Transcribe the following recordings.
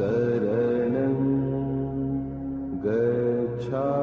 शरणं गच्छा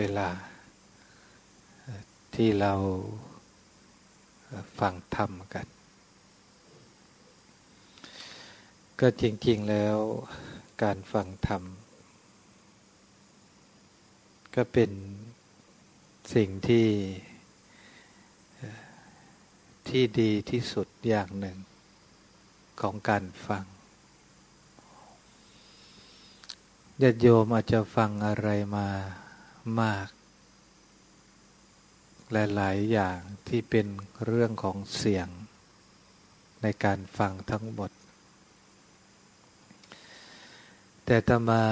เวลาที่เราฟังธรรมกัน ก็จริง ๆ แล้วการฟังธรรม ก็เป็นสิ่งที่ที่ดีที่สุดอย่างหนึ่งของการฟังญาติโยมอาจจะฟังอะไรมา มาก และหลายอย่างที่เป็นเรื่องของเสียง ในการฟังทั้งหมด แต่ตมา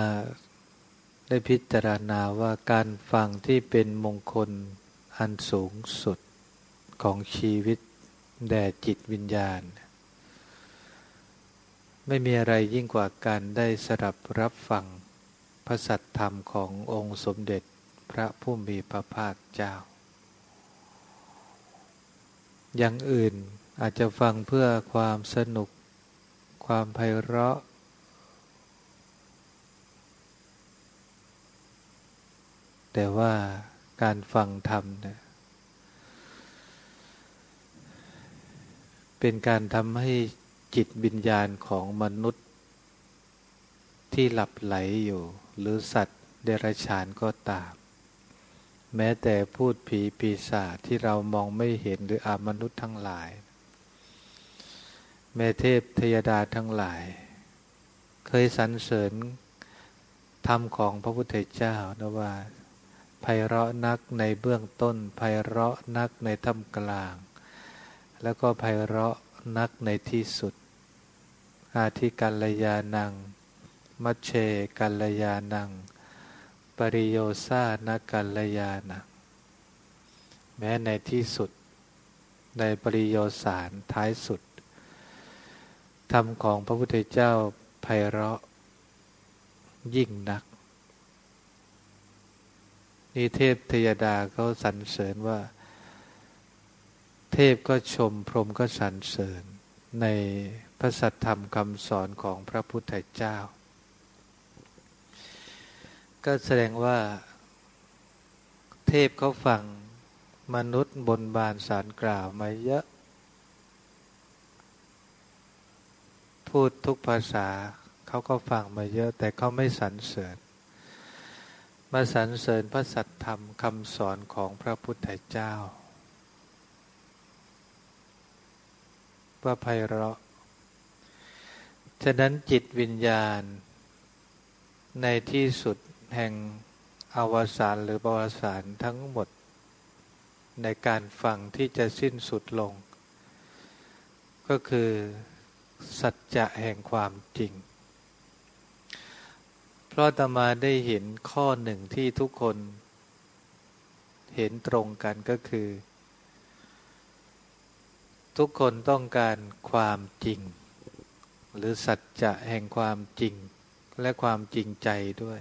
ได้พิจารณาว่าการฟังที่เป็นมงคลอันสูงสุดของชีวิตแด่จิตวิญญาณ ไม่มีอะไรยิ่งกว่าการได้สดับรับฟังพระสัทธรรมขององค์สมเด็จ พระผู้มีพระภาคเจ้า อย่างอื่นอาจจะฟังเพื่อความสนุก ความไพเราะ แต่ว่าการฟังธรรมเนี่ยเป็นการทำให้จิตวิญญาณของมนุษย์ ที่หลับไหลอยู่ หรือสัตว์เดรัจฉานก็ตาม แม้แต่พูดผีปีศาจที่เรามองไม่เห็นหรืออามนุษย์ทั้งหลาย แม่เทพเทยดาทั้งหลาย เคยสรรเสริญธรรมของพระพุทธเจ้านะว่าไพเราะนักในเบื้องต้นไพเราะนักในท่ามกลาง แล้วก็ไพเราะนักในที่สุด อาทิกัลยานัง มัชเชกัลยานัง ปริโยซานกัลยานะแม้ในที่สุด ในปริโยสารท้ายสุด ธรรมของพระพุทธเจ้าไพเราะ ยิ่งนักนี่เทพเทยดาเขาสรรเสริญว่า เทพก็ชมพรหมก็สรรเสริญ ในพระสัทธรรมคำสอนของพระพุทธเจ้า ก็แสดงว่า เทพเขาฟังมนุษย์บนบานสารกล่าวมาเยอะ พูดทุกภาษาเขาก็ฟังมาเยอะ แต่เขาไม่สรรเสริญมาสรรเสริญพระสัตธรรมคำสอนของพระพุทธเจ้า ว่าไพเราะ ฉะนั้นจิตวิญญาณในที่สุด แห่งอวสานหรือประวัติศาสตร์ทั้งหมด ในการฟังที่จะสิ้นสุดลง ก็คือสัจจะแห่งความจริง เพราะตมาได้เห็นข้อหนึ่งที่ทุกคน เห็นตรงกันก็คือ ทุกคนต้องการความจริง หรือสัจจะแห่งความจริงและความจริงใจด้วย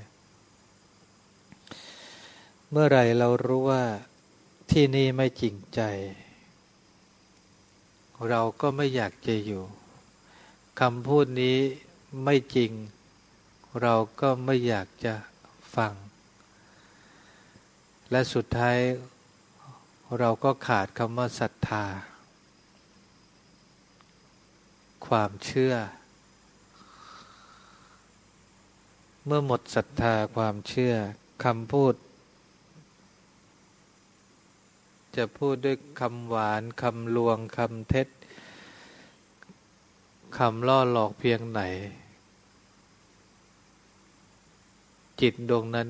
เมื่อไรเรารู้ว่าที่นี่ไม่จริงใจ เราก็ไม่อยากจะอยู่คำพูดนี้ไม่จริง เราก็ไม่อยากจะฟัง และสุดท้าย เราก็ขาดคำว่าศรัทธา ความเชื่อ เมื่อหมดศรัทธาความเชื่อคำพูด จะพูดด้วยคำหวานคำลวงคำเท็จคำล่อหลอกเพียงไหน จิตดวงนั้น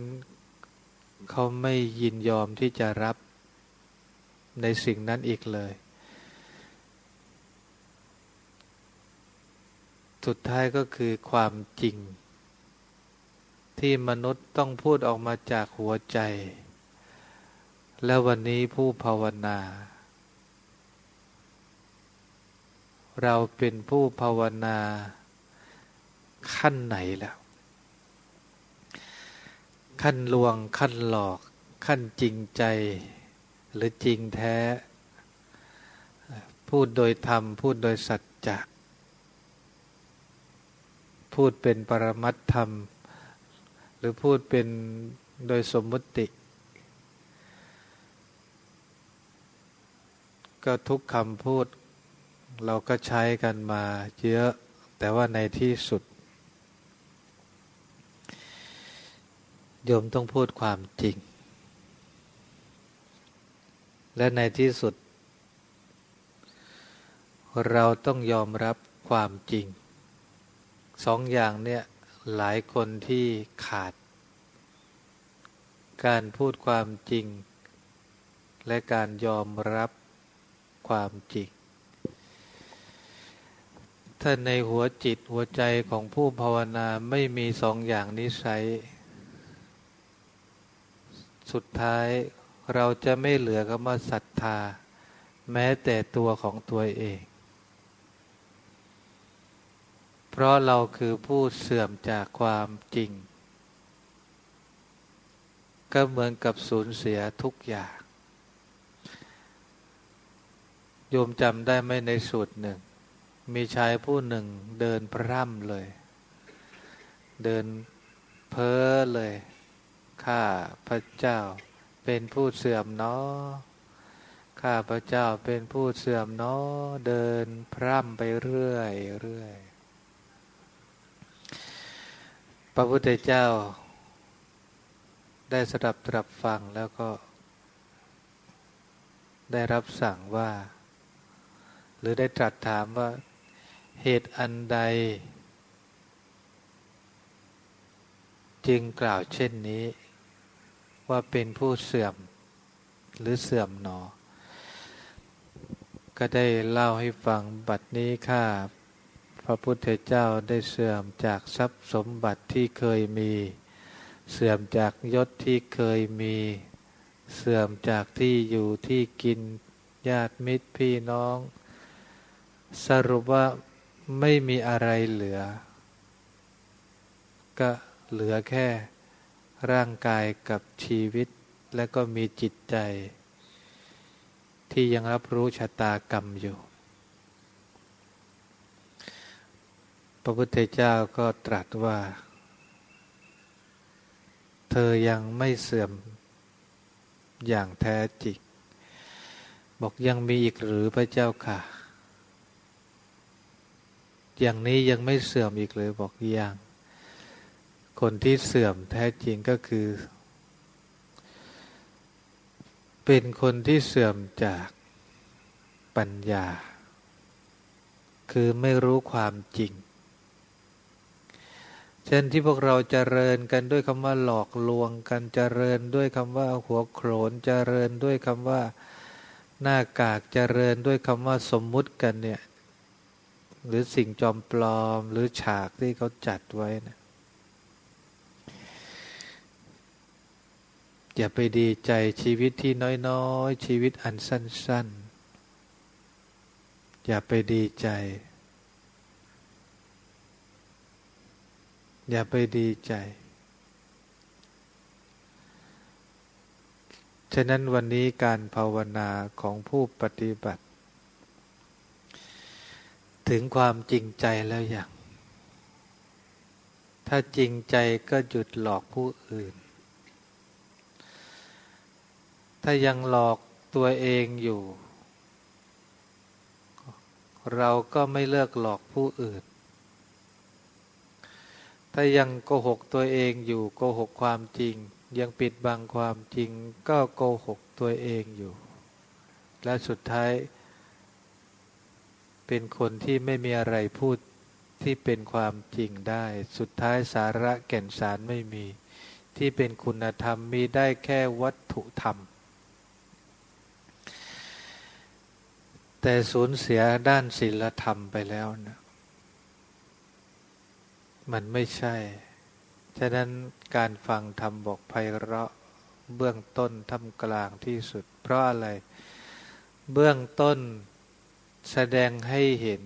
เขาไม่ยินยอมที่จะรับในสิ่งนั้นอีกเลย สุดท้ายก็คือความจริง ที่มนุษย์ต้องพูดออกมาจากหัวใจ แล้ววันนี้ผู้ภาวนา เราเป็นผู้ภาวนา ขั้นไหนแล้ว ขั้นลวงขั้นหลอก ขั้นจริงใจ หรือจริงแท้ พูดโดยธรรม พูดโดยสัจจะพูดเป็นปรมัตธรรม หรือพูดเป็นโดยสมมุติ ก็ทุกคำพูด เราก็ใช้กันมาเยอะ แต่ว่าในที่สุด โยมต้องพูดความจริง และในที่สุด เราต้องยอมรับความจริง สองอย่างเนี่ยหลายคนที่ขาด การพูดความจริง และการยอมรับ ความจริง ถ้าในหัวจิตหัวใจของผู้ภาวนาไม่มีสองอย่างนี้ใช้ สุดท้ายเราจะไม่เหลือคำว่าศรัทธา แม้แต่ตัวของตัวเอง เพราะเราคือผู้เสื่อมจากความจริง ก็เหมือนกับสูญเสียทุกอย่าง โยมจำได้ไหมในสูตรหนึ่ง มีชายผู้หนึ่งเดินพร่ำเลย เดินเพ้อเลย ข้าพระเจ้าเป็นผู้เสื่อมเนาะข้าพระเจ้าเป็นผู้เสื่อมเนาะเดินพร่ำไปเรื่อยเรื่อยพระพุทธเจ้า ได้สดับตรับฟังแล้วก็ ได้รับสั่งว่า หรือได้ตรัสถามว่าเหตุอันใด จึงกล่าวเช่นนี้ ว่าเป็นผู้เสื่อมหรือเสื่อมหนอ ก็ได้เล่าให้ฟังบัดนี้ข้าพระพุทธเจ้าได้เสื่อมจากทรัพย์สมบัติที่เคยมี เสื่อมจากยศที่เคยมี เสื่อมจากที่อยู่ที่กินญาติมิตรพี่น้อง สรุปว่าไม่มีอะไรเหลือ ก็เหลือแค่ร่างกายกับชีวิต และก็มีจิตใจ ที่ยังรับรู้ชะตากรรมอยู่ พระพุทธเจ้าก็ตรัสว่า เธอยังไม่เสื่อมอย่างแท้จริงบอกยังมีอีกหรือพระเจ้าค่ะ อย่างนี้ยังไม่เสื่อมอีกเลยบอกยังคนที่เสื่อมแท้จริงก็คือ เป็นคนที่เสื่อมจากปัญญา คือไม่รู้ความจริง เช่นที่พวกเราจเจริญกันด้วยคำว่าหลอกลวงกันจเจริญด้วยคำว่าหัวโขนจเจริญด้วยคำว่าหน้ากากจเจริญด้วยคำว่าสมมุติกันเนี่ย หรือสิ่งจอมปลอม หรือฉากที่เขาจัดไว้นะอย่าไปดีใจชีวิตที่น้อยๆ ชีวิตอันสั้น ๆ อย่าไปดีใจ อย่าไปดีใจ ฉะนั้นวันนี้การภาวนาของผู้ปฏิบัติ ถึงความจริงใจแล้วอย่าง ถ้าจริงใจก็หยุดหลอกผู้อื่น ถ้ายังหลอกตัวเองอยู่ เราก็ไม่เลิกหลอกผู้อื่น ถ้ายังโกหกตัวเองอยู่โกหกความจริง ยังปิดบังความจริง ก็โกหกตัวเองอยู่ และสุดท้าย เป็นคนที่ไม่มีอะไรพูดที่เป็นความจริงได้ สุดท้ายสาระแก่นสารไม่มี ที่เป็นคุณธรรมมีได้แค่วัตถุธรรม แต่สูญเสียด้านศีลธรรมไปแล้วนะมันไม่ใช่ ฉะนั้นการฟังธรรมบอกไพเราะเบื้องต้นทำกลางที่สุด เพราะอะไร เบื้องต้น แสดงให้เห็น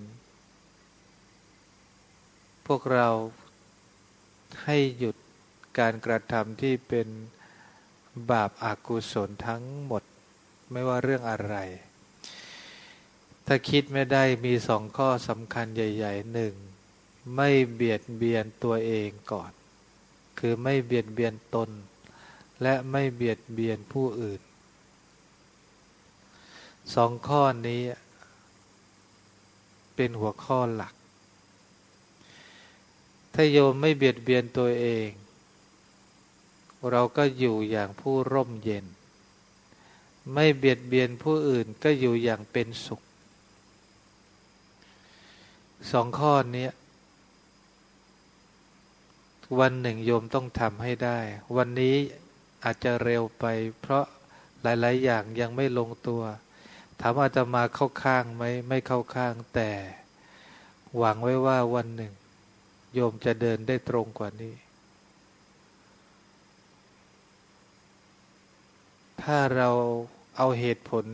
พวกเราให้หยุดการกระทำที่เป็นบาปอากุศลทั้งหมดไม่ว่าเรื่องอะไร ถ้าคิดไม่ได้มีสองข้อสำคัญใหญ่ๆหนึ่งไม่เบียดเบียนตัวเองก่อน คือไม่เบียดเบียนตน และไม่เบียดเบียนผู้อื่น สองข้อนี้ เป็นหัวข้อหลัก ถ้าโยมไม่เบียดเบียนตัวเอง เราก็อยู่อย่างผู้ร่มเย็น ไม่เบียดเบียนผู้อื่นก็อยู่อย่างเป็นสุข สองข้อนี้วันหนึ่งโยมต้องทำให้ได้ วันนี้อาจจะเร็วไป เพราะหลาย ๆ อย่างยังไม่ลงตัว ถามอาจจะมาเข้าข้างไหมไม่เข้าข้างแต่ หวังไว้ว่าวันหนึ่ง โยมจะเดินได้ตรงกว่านี้ ถ้าเราเอาเหตุผล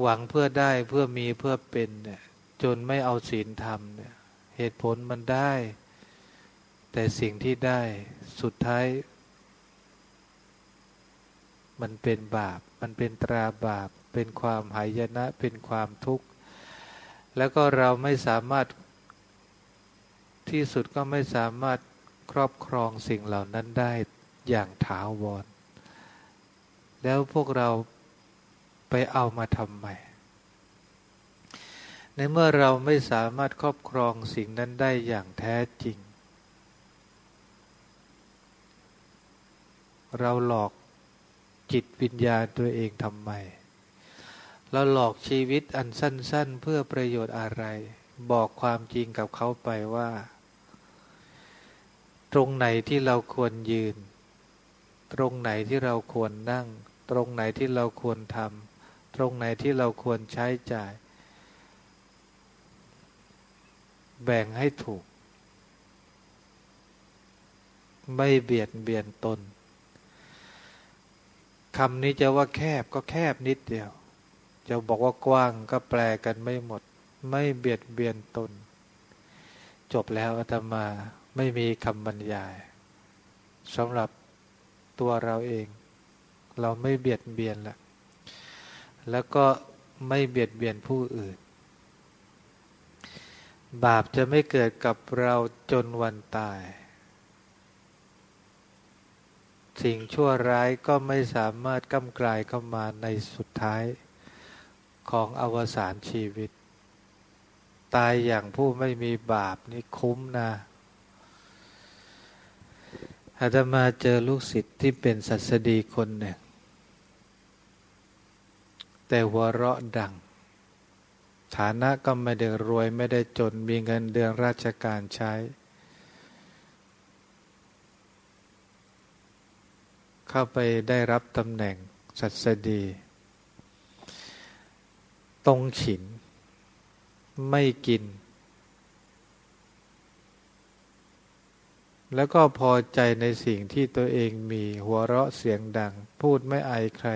หวังเพื่อได้เพื่อมีเพื่อเป็นเนี่ย จนไม่เอาศีลธรรมเนี่ย เหตุผลมันได้ แต่สิ่งที่ได้สุดท้าย มันเป็นบาป มันเป็นตราบาป เป็นความหายนะ เป็นความทุกข์ แล้วก็เราไม่สามารถที่สุดก็ไม่สามารถครอบครองสิ่งเหล่านั้นได้อย่างถาวร แล้วพวกเราไปเอามาทำไม ในเมื่อเราไม่สามารถครอบครองสิ่งนั้นได้อย่างแท้จริง เราหลอก จิตวิญญาณตัวเองทำไมเราหลอกชีวิตอันสั้น ๆ เพื่อประโยชน์อะไร บอกความจริงกับเขาไปว่า ตรงไหนที่เราควรยืน ตรงไหนที่เราควรนั่ง ตรงไหนที่เราควรทำตรงไหนที่เราควรใช้จ่าย แบ่งให้ถูก ไม่เบียดเบียนตน คำนี้จะว่าแคบก็แคบนิดเดียว จะบอกว่ากว้างก็แปลกันไม่หมด ไม่เบียดเบียนตน จบแล้วอาตมาไม่มีคำบรรยายสำหรับตัวเราเอง เราไม่เบียดเบียนละแล้วก็ไม่เบียดเบียนผู้อื่น บาปจะไม่เกิดกับเราจนวันตาย สิ่งชั่วร้ายก็ไม่สามารถก้ากลายเข้ามาในสุดท้ายของอวสานชีวิต ตายอย่างผู้ไม่มีบาปนี่คุ้มนะอาตมาเจอลูกศิษย์ที่เป็นสัสดีคนหนึ่ง แต่หัวเราะดัง ฐานะก็ไม่ได้รวยไม่ได้จนมีเงินเดือนราชการใช้ เข้าไปได้รับตำแหน่งสัสดี ตรงฉิน ไม่กิน แล้วก็พอใจในสิ่งที่ตัวเองมีหัวเราะเสียงดัง พูดไม่อายใคร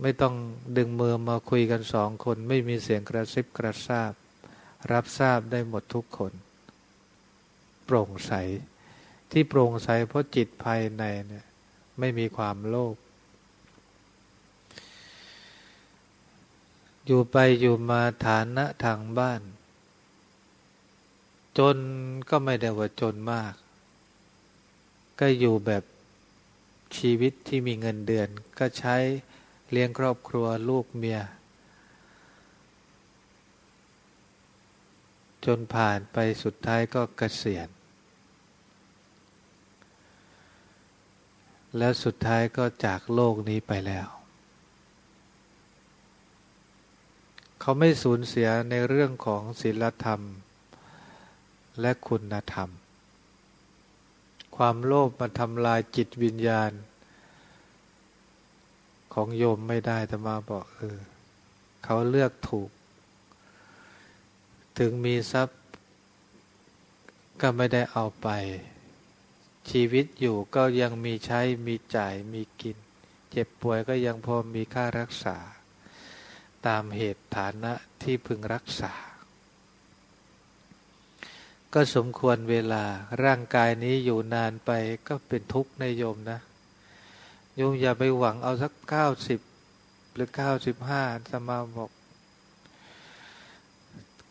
ไม่ต้องดึงมือมาคุยกันสองคน ไม่มีเสียงกระซิบกระซาบ รับทราบได้หมดทุกคน โปร่งใสที่โปร่งใสเพราะจิตภายในเนี่ย ไม่มีความโลภอยู่ไปอยู่มาฐานะทางบ้าน จนก็ไม่ได้ว่าจนมาก ก็อยู่แบบชีวิตที่มีเงินเดือน ก็ใช้เลี้ยงครอบครัวลูกเมีย จนผ่านไปสุดท้ายก็เกษียณ แล้วสุดท้ายก็จากโลกนี้ไปแล้ว เขาไม่สูญเสียในเรื่องของศีลธรรม และคุณธรรม ความโลภมาทำลายจิตวิญญาณ ของโยมไม่ได้แต่มาบอกเออเขาเลือกถูก ถึงมีทรัพย์ก็ไม่ได้เอาไป ชีวิตอยู่ก็ยังมีใช้มีจ่ายมีกิน เจ็บป่วยก็ยังพอมีค่ารักษา ตามเหตุฐานะที่พึงรักษา ก็สมควรเวลาร่างกายนี้อยู่นานไปก็เป็นทุกข์ในโยมนะ โยมอย่าไปหวังเอาสักเก้าสิบหรือเก้าสิบห้าสมาบอก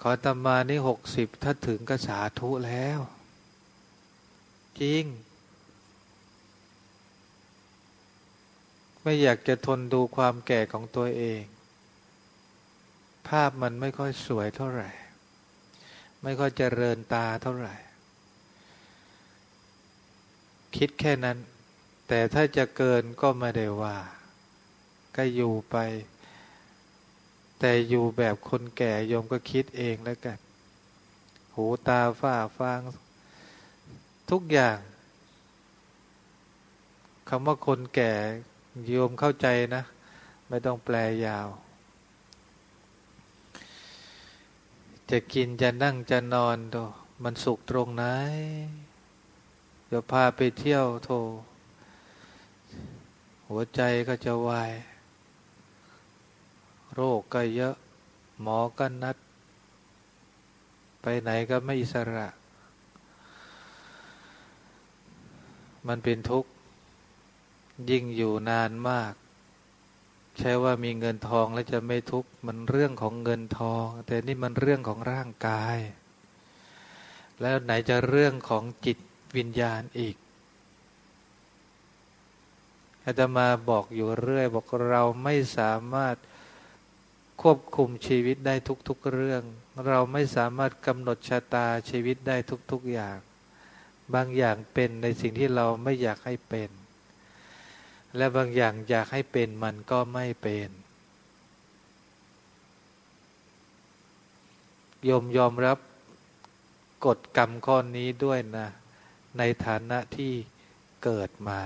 ขอตมานี่หกสิบถ้าถึงก็สาธุแล้ว จริง ไม่อยากจะทนดูความแก่ของตัวเอง ภาพมันไม่ค่อยสวยเท่าไหร่ ไม่ค่อยเจริญตาเท่าไหร่ คิดแค่นั้น แต่ถ้าจะเกินก็ไม่ได้ว่า ก็อยู่ไป แต่อยู่แบบคนแก่ยมก็คิดเองแล้วกัน หูตาฝ้าฟาง ทุกอย่างคำว่าคนแก่โยมเข้าใจนะ ไม่ต้องแปลยาว จะกินจะนั่งจะนอนโตมันสุขตรงไหน เดี๋ยวพาไปเที่ยวโท หัวใจก็จะวาย โรคก็เยอะ หมอก็นัด ไปไหนก็ไม่อิสระ มันเป็นทุกข์ ยิ่งอยู่นานมาก ใช่ว่ามีเงินทองแล้วจะไม่ทุกข์ มันเรื่องของเงินทอง แต่นี่มันเรื่องของร่างกาย แล้วไหนจะเรื่องของจิตวิญญาณอีกอาตมาบอกอยู่เรื่อย บอกเราไม่สามารถควบคุมชีวิตได้ทุกๆเรื่อง เราไม่สามารถกำหนดชะตาชีวิตได้ทุกๆอย่าง บางอย่างเป็นในสิ่งที่เราไม่อยากให้เป็น และบางอย่างอยากให้เป็นมันก็ไม่เป็นยมยอมรับกฎกรรมข้อนี้ด้วยนะ ในฐานะที่เกิดมา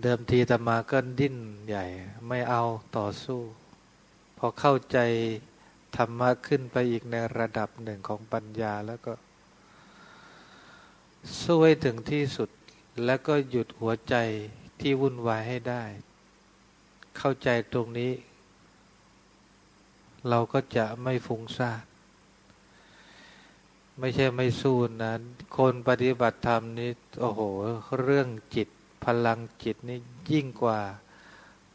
เดิมทีตมาก็ดิ้นใหญ่ ไม่เอาต่อสู้ พอเข้าใจธรรมะขึ้นไปอีกในระดับหนึ่งของปัญญาแล้วก็ สู้ให้ถึงที่สุดแล้วก็หยุดหัวใจที่วุ่นวายให้ได้ เข้าใจตรงนี้ เราก็จะไม่ฟุ้งซ่านไม่ใช่ไม่สู้นะคนปฏิบัติธรรมนี้โอ้โห เรื่องจิตพลังจิตนี่ยิ่งกว่า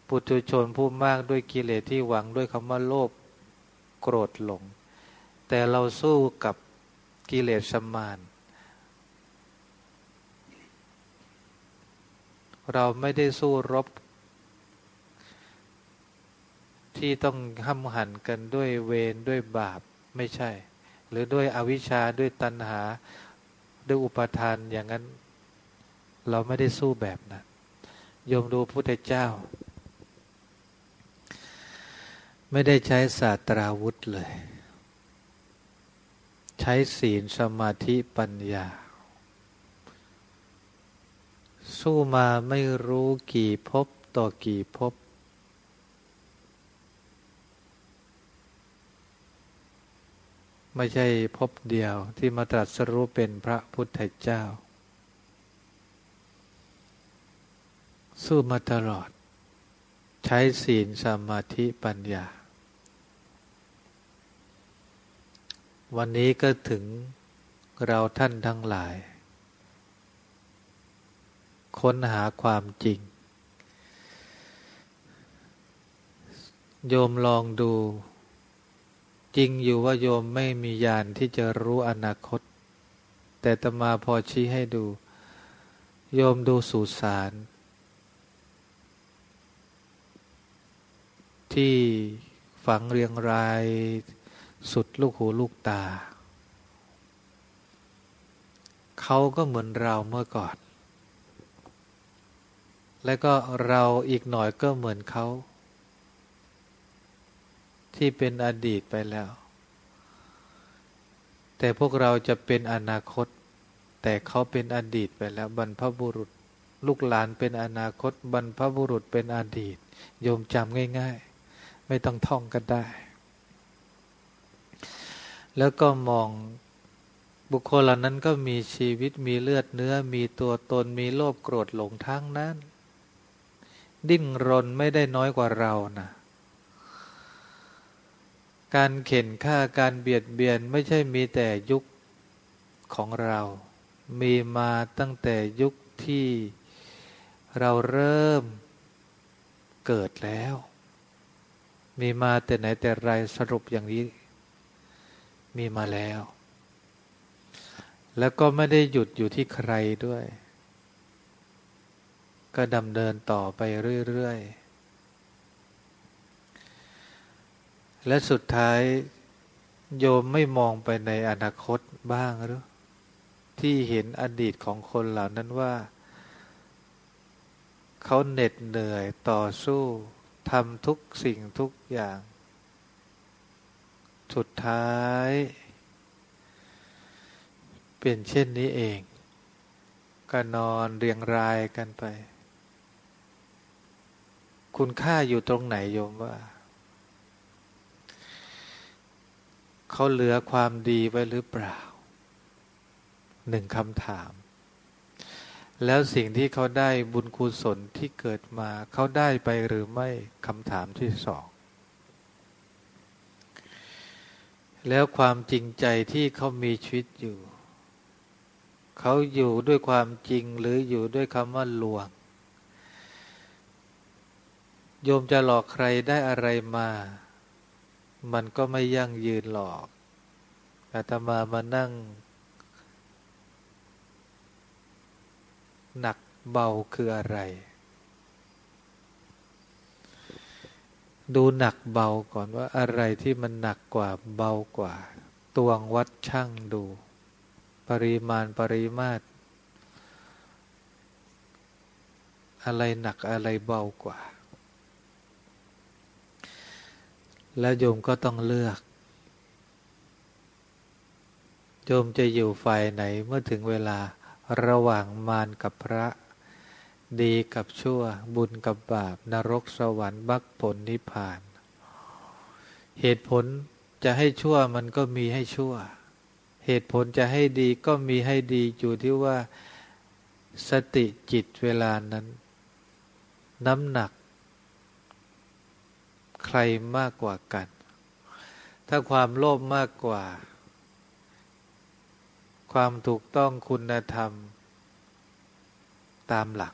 ปุถุชนผู้มากด้วยกิเลสที่หวังด้วยคำว่าโลภโกรธหลง แต่เราสู้กับกิเลสสมาน เราไม่ได้สู้รบ ที่ต้องห้ำหันกันด้วยเวรด้วยบาปไม่ใช่ หรือด้วยอวิชชาด้วยตัณหาด้วยอุปทานอย่างนั้น เราไม่ได้สู้แบบนะั้นยมดูพุทธเจ้า ไม่ได้ใช้ศาสตราวุธเลย ใช้ศีลสมาธิปัญญา สู้มาไม่รู้กี่พบต่อกี่พบ ไม่ใช่พบเดียวที่มาตรัสรู้เป็นพระพุทธเจ้า สู้มาตลอด ใช้ศีลสมาธิปัญญา วันนี้ก็ถึงเราท่านทั้งหลาย ค้นหาความจริง โยมลองดู จริงอยู่ว่าโยมไม่มีญาณที่จะรู้อนาคต แต่ตมาพอชี้ให้ดู โยมดูสุสานที่ฝังเรียงรายสุดลูกหูลูกตา เขาก็เหมือนเราเมื่อก่อน แล้วก็เราอีกหน่อยก็เหมือนเขา ที่เป็นอดีตไปแล้ว แต่พวกเราจะเป็นอนาคต แต่เขาเป็นอดีตไปแล้ว บรรพบุรุษ ลูกหลานเป็นอนาคต บรรพบุรุษเป็นอดีต โยมจำง่าย ๆ ไม่ต้องท่องก็ได้ แล้วก็มองบุคคลเหล่านั้นก็มีชีวิตมีเลือดเนื้อมีตัวตนมีโลภโกรธหลงทั้งนั้น ดิ้นรนไม่ได้น้อยกว่าเรานะการเข็นฆ่าการเบียดเบียนไม่ใช่มีแต่ยุคของเรา มีมาตั้งแต่ยุคที่เราเริ่มเกิดแล้ว มีมาแต่ไหนแต่ไรสรุปอย่างนี้ มีมาแล้ว แล้วก็ไม่ได้หยุดอยู่ที่ใครด้วย ก็ดำเนินต่อไปเรื่อยๆ และสุดท้ายโยมไม่มองไปในอนาคตบ้างหรือที่เห็นอดีตของคนเหล่านั้นว่า เขาเหน็ดเหนื่อยต่อสู้ทำทุกสิ่งทุกอย่าง สุดท้าย เป็นเช่นนี้เอง ก็นอนเรียงรายกันไป คุณค่าอยู่ตรงไหนโยมว่า เขาเหลือความดีไว้หรือเปล่า หนึ่งคำถาม แล้วสิ่งที่เขาได้บุญกุศลที่เกิดมา เขาได้ไปหรือไม่คำถามที่สอง แล้วความจริงใจที่เขามีชีวิตอยู่ เขาอยู่ด้วยความจริงหรืออยู่ด้วยคำว่าลวง โยมจะหลอกใครได้อะไรมา มันก็ไม่ยั่งยืนหลอกอาตมามานั่ง หนักเบาคืออะไร ดูหนักเบาก่อนว่าอะไรที่มันหนักกว่าเบากว่า ตวงวัดช่างดู ปริมาณปริมาตร อะไรหนักอะไรเบากว่า แล้วโยมก็ต้องเลือก โยมจะอยู่ฝ่ายไหนเมื่อถึงเวลาระหว่างมารกับพระ ดีกับชั่ว บุญกับบาป นรกสวรรค์บักผลนิพพาน เหตุผลจะให้ชั่วมันก็มีให้ชั่ว เหตุผลจะให้ดีก็มีให้ดีอยู่ที่ว่าสติจิตเวลานั้น น้ำหนัก ใครมากกว่ากัน ถ้าความโลภมากกว่า ความถูกต้องคุณธรรม ตามหลัก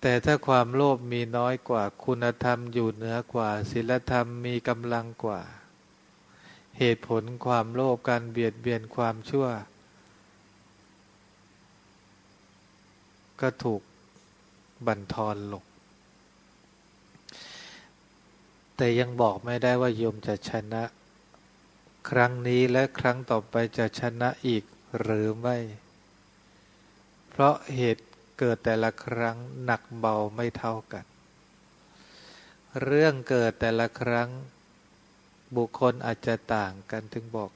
แต่ถ้าความโลภมีน้อยกว่า คุณธรรมอยู่เหนือกว่าศีลธรรมมีกำลังกว่า เหตุผลความโลภการเบียดเบียนความชั่ว ก็ถูกบั่นทอนลง แต่ยังบอกไม่ได้ว่าโยมจะชนะ ครั้งนี้และครั้งต่อไปจะชนะอีกหรือไม่ เพราะเหตุเกิดแต่ละครั้งหนักเบาไม่เท่ากัน เรื่องเกิดแต่ละครั้งบุคคลอาจจะต่างกันถึงบอก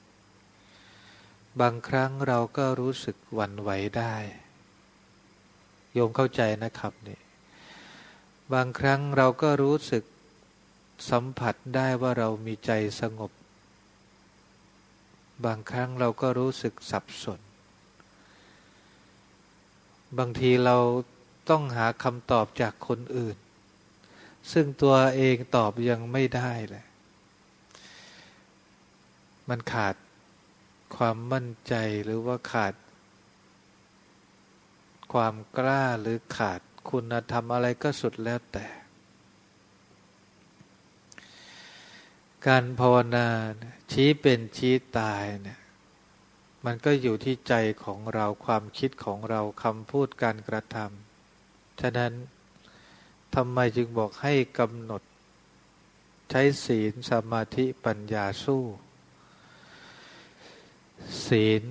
บางครั้งเราก็รู้สึกหวั่นไหวได้ โยมเข้าใจนะครับนี่บางครั้งเราก็รู้สึก สัมผัสได้ว่าเรามีใจสงบ บางครั้งเราก็รู้สึกสับสน บางทีเราต้องหาคำตอบจากคนอื่น ซึ่งตัวเองตอบยังไม่ได้เลย มันขาดความมั่นใจหรือว่าขาด ความกล้าหรือขาดคุณธรรมอะไรก็สุดแล้วแต่ การภาวนาชี้เป็นชี้ตายเนี่ยมันก็อยู่ที่ใจของเราความคิดของเราคำพูดการกระทำฉะนั้นทำไมจึงบอกให้กำหนด ใช้ศีลสมาธิปัญญาสู้ ศีล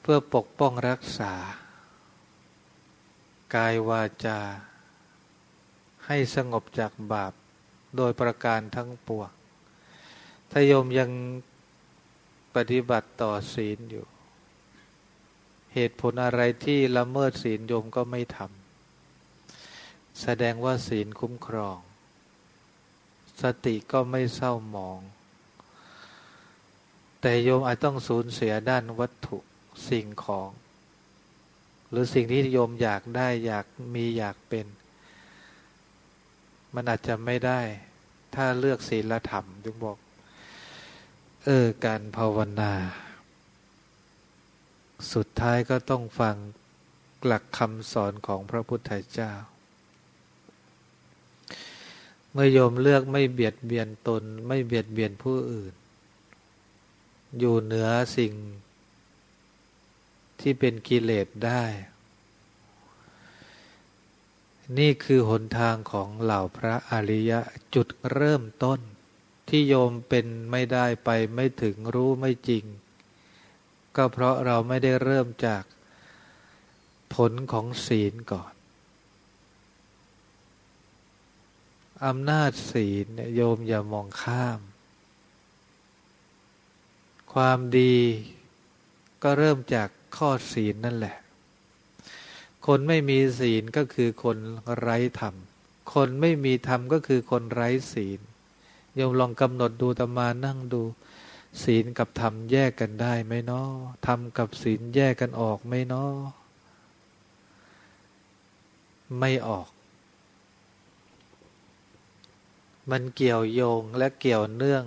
เพื่อปกป้องรักษา กายวาจา ให้สงบจากบาปโดยประการทั้งปวง ถ้าโยมยังปฏิบัติต่อศีลอยู่ เหตุผลอะไรที่ละเมิดศีลโยมก็ไม่ทำแสดงว่าศีลคุ้มครอง สติก็ไม่เศร้าหมอง แต่โยมอาจต้องสูญเสียด้านวัตถุสิ่งของ หรือสิ่งที่โยมอยากได้อยากมีอยากเป็น มันอาจจะไม่ได้ ถ้าเลือกศีลธรรมจึงบอก เออการภาวนา สุดท้ายก็ต้องฟังหลักคำสอนของพระพุทธเจ้า เมื่อโยมเลือกไม่เบียดเบียนตน ไม่เบียดเบียนผู้อื่น อยู่เหนือสิ่งที่เป็นกิเลสได้ นี่คือหนทางของเหล่าพระอริยะจุดเริ่มต้น ที่โยมเป็นไม่ได้ไปไม่ถึงรู้ไม่จริง ก็เพราะเราไม่ได้เริ่มจากผลของศีลก่อนอำนาจศีลโยมอย่ามองข้าม ความดีก็เริ่มจากข้อศีลนั่นแหละ คนไม่มีศีลก็คือคนไร้ธรรม คนไม่มีธรรมก็คือคนไร้ศีล โยมลองกำหนดดูตมานั่งดู ศีลกับธรรมแยกกันได้ไหมเนาะธรรมกับศีลแยกกันออกไหมเนาะไม่ออก มันเกี่ยวโยงและเกี่ยวเนื่อง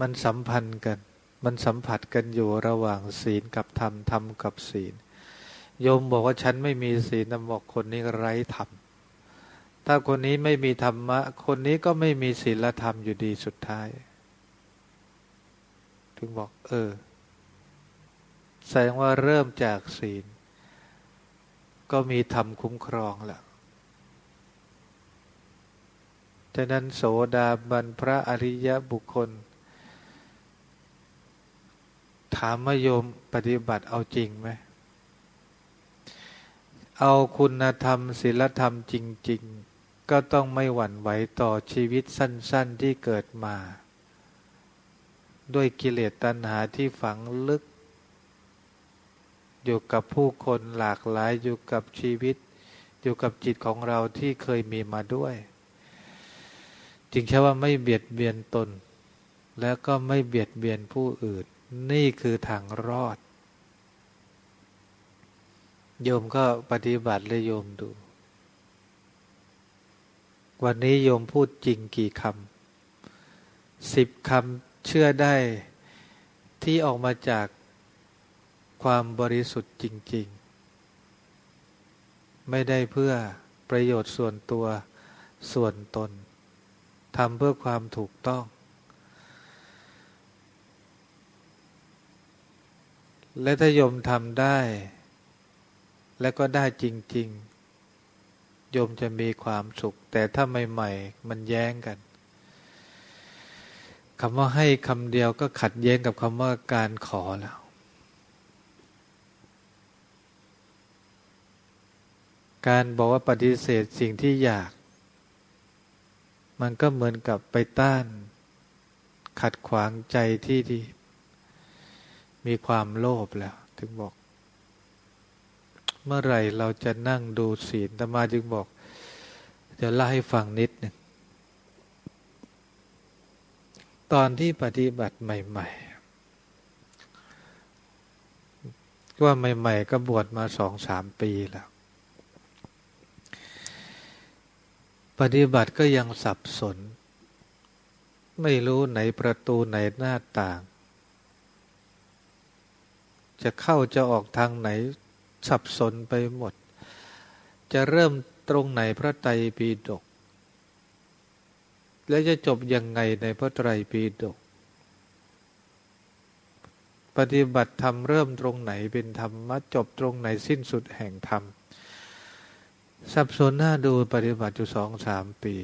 มันสัมพันธ์กัน มันสัมผัสกันอยู่ระหว่างศีลกับธรรม ธรรมกับศีล โยมบอกว่าฉันไม่มีศีลนะบอกคนนี้ไร้ธรรม ถ้าคนนี้ไม่มีธรรมะ คนนี้ก็ไม่มีศีลธรรมอยู่ดีสุดท้าย ถึงบอก เออ แสดงว่าเริ่มจากศีล ก็มีธรรมคุ้มครองแหละฉะนั้นโสดาบันพระอริยบุคคล ถามมโยมปฏิบัติเอาจริงไหม เอาคุณธรรมศีลธรรมจริง ๆ ก็ต้องไม่หวั่นไหวต่อชีวิตสั้น ๆที่เกิดมา ด้วยกิเลสตัณหาที่ฝังลึก อยู่กับผู้คนหลากหลายอยู่กับชีวิต อยู่กับจิตของเราที่เคยมีมาด้วย จึงใช่ว่าไม่เบียดเบียนตน แล้วก็ไม่เบียดเบียนผู้อื่น นี่คือทางรอด โยมก็ปฏิบัติเลยโยมดู วันนี้โยมพูดจริงกี่คำสิบคำเชื่อได้ที่ออกมาจากความบริสุทธิ์จริง ๆ ไม่ได้เพื่อประโยชน์ส่วนตัวส่วนตนทำเพื่อความถูกต้อง และถ้าโยมทำได้ และก็ได้จริง ๆ โยมจะมีความสุข แต่ถ้าใหม่ๆมันแย้งกันคำว่าให้คำเดียวก็ขัดแย้งกับคำว่าการขอแล้ว การบอกว่าปฏิเสธสิ่งที่อยาก มันก็เหมือนกับไปต้าน ขัดขวางใจที่ที่มีความโลภแล้ว ถึงบอก เมื่อไหร่เราจะนั่งดูศีลธรรมาจึงบอก จะเล่าให้ฟังนิดหนึ่งตอนที่ปฏิบัติใหม่ๆว่าใหม่ๆก็บวชมาสองสามปีแล้ว ปฏิบัติก็ยังสับสน ไม่รู้ไหนประตูไหนหน้าต่าง จะเข้าจะออกทางไหน สับสนไปหมด จะเริ่มตรงไหนพระไตรปิฎกและจะจบยังไงในพระไตรปิฎกปฏิบัติธรรมเริ่มตรงไหนเป็นธรรมะจบตรงไหนสิ้นสุดแห่งธรรม สับสนหน้าดูปฏิบัติอยู่สองสามปี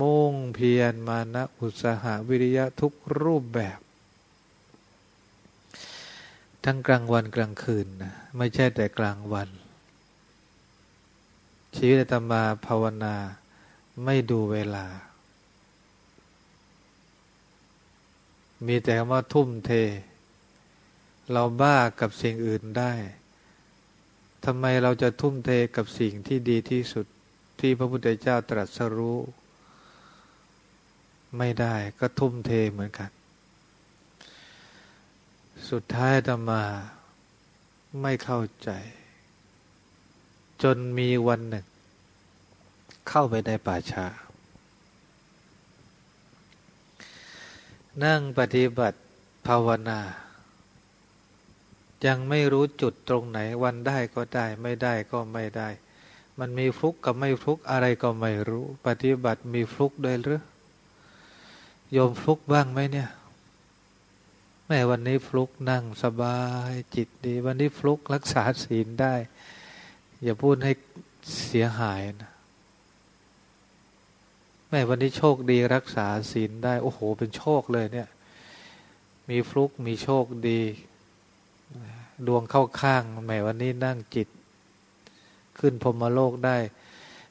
มุ่งเพียรมานะอุตสาหะวิริยะทุกรูปแบบ ทั้งกลางวันกลางคืนนะไม่ใช่แต่กลางวัน ชีวิตธรรมาภาวนาไม่ดูเวลา มีแต่คำว่าทุ่มเท เราบ้ากับสิ่งอื่นได้ทำไมเราจะทุ่มเทกับสิ่งที่ดีที่สุดที่พระพุทธเจ้าตรัสรู้ ไม่ได้ก็ทุ่มเทเหมือนกัน สุดท้ายธรรมาไม่เข้าใจ จนมีวันหนึ่ง เข้าไปในป่าชานั่งปฏิบัติภาวนา ยังไม่รู้จุดตรงไหนวันได้ก็ได้ ไม่ได้ก็ไม่ได้ มันมีฟลุกกับไม่ฟลุกอะไรก็ไม่รู้ ปฏิบัติมีฟลุกด้วยหรือโยมฟลุกบ้างไหมเนี่ย แม่วันนี้ฟลุกนั่งสบายจิตดี วันนี้ฟลุกรักษาศีลได้ อย่าพูดให้เสียหายนะแม่วันนี้โชคดีรักษาศีลได้ โอ้โห เป็นโชคเลยเนี่ย มีฟลุกมีโชคดี ดวงเข้าข้างแม่วันนี้นั่งจิต ขึ้นพรมโลกได้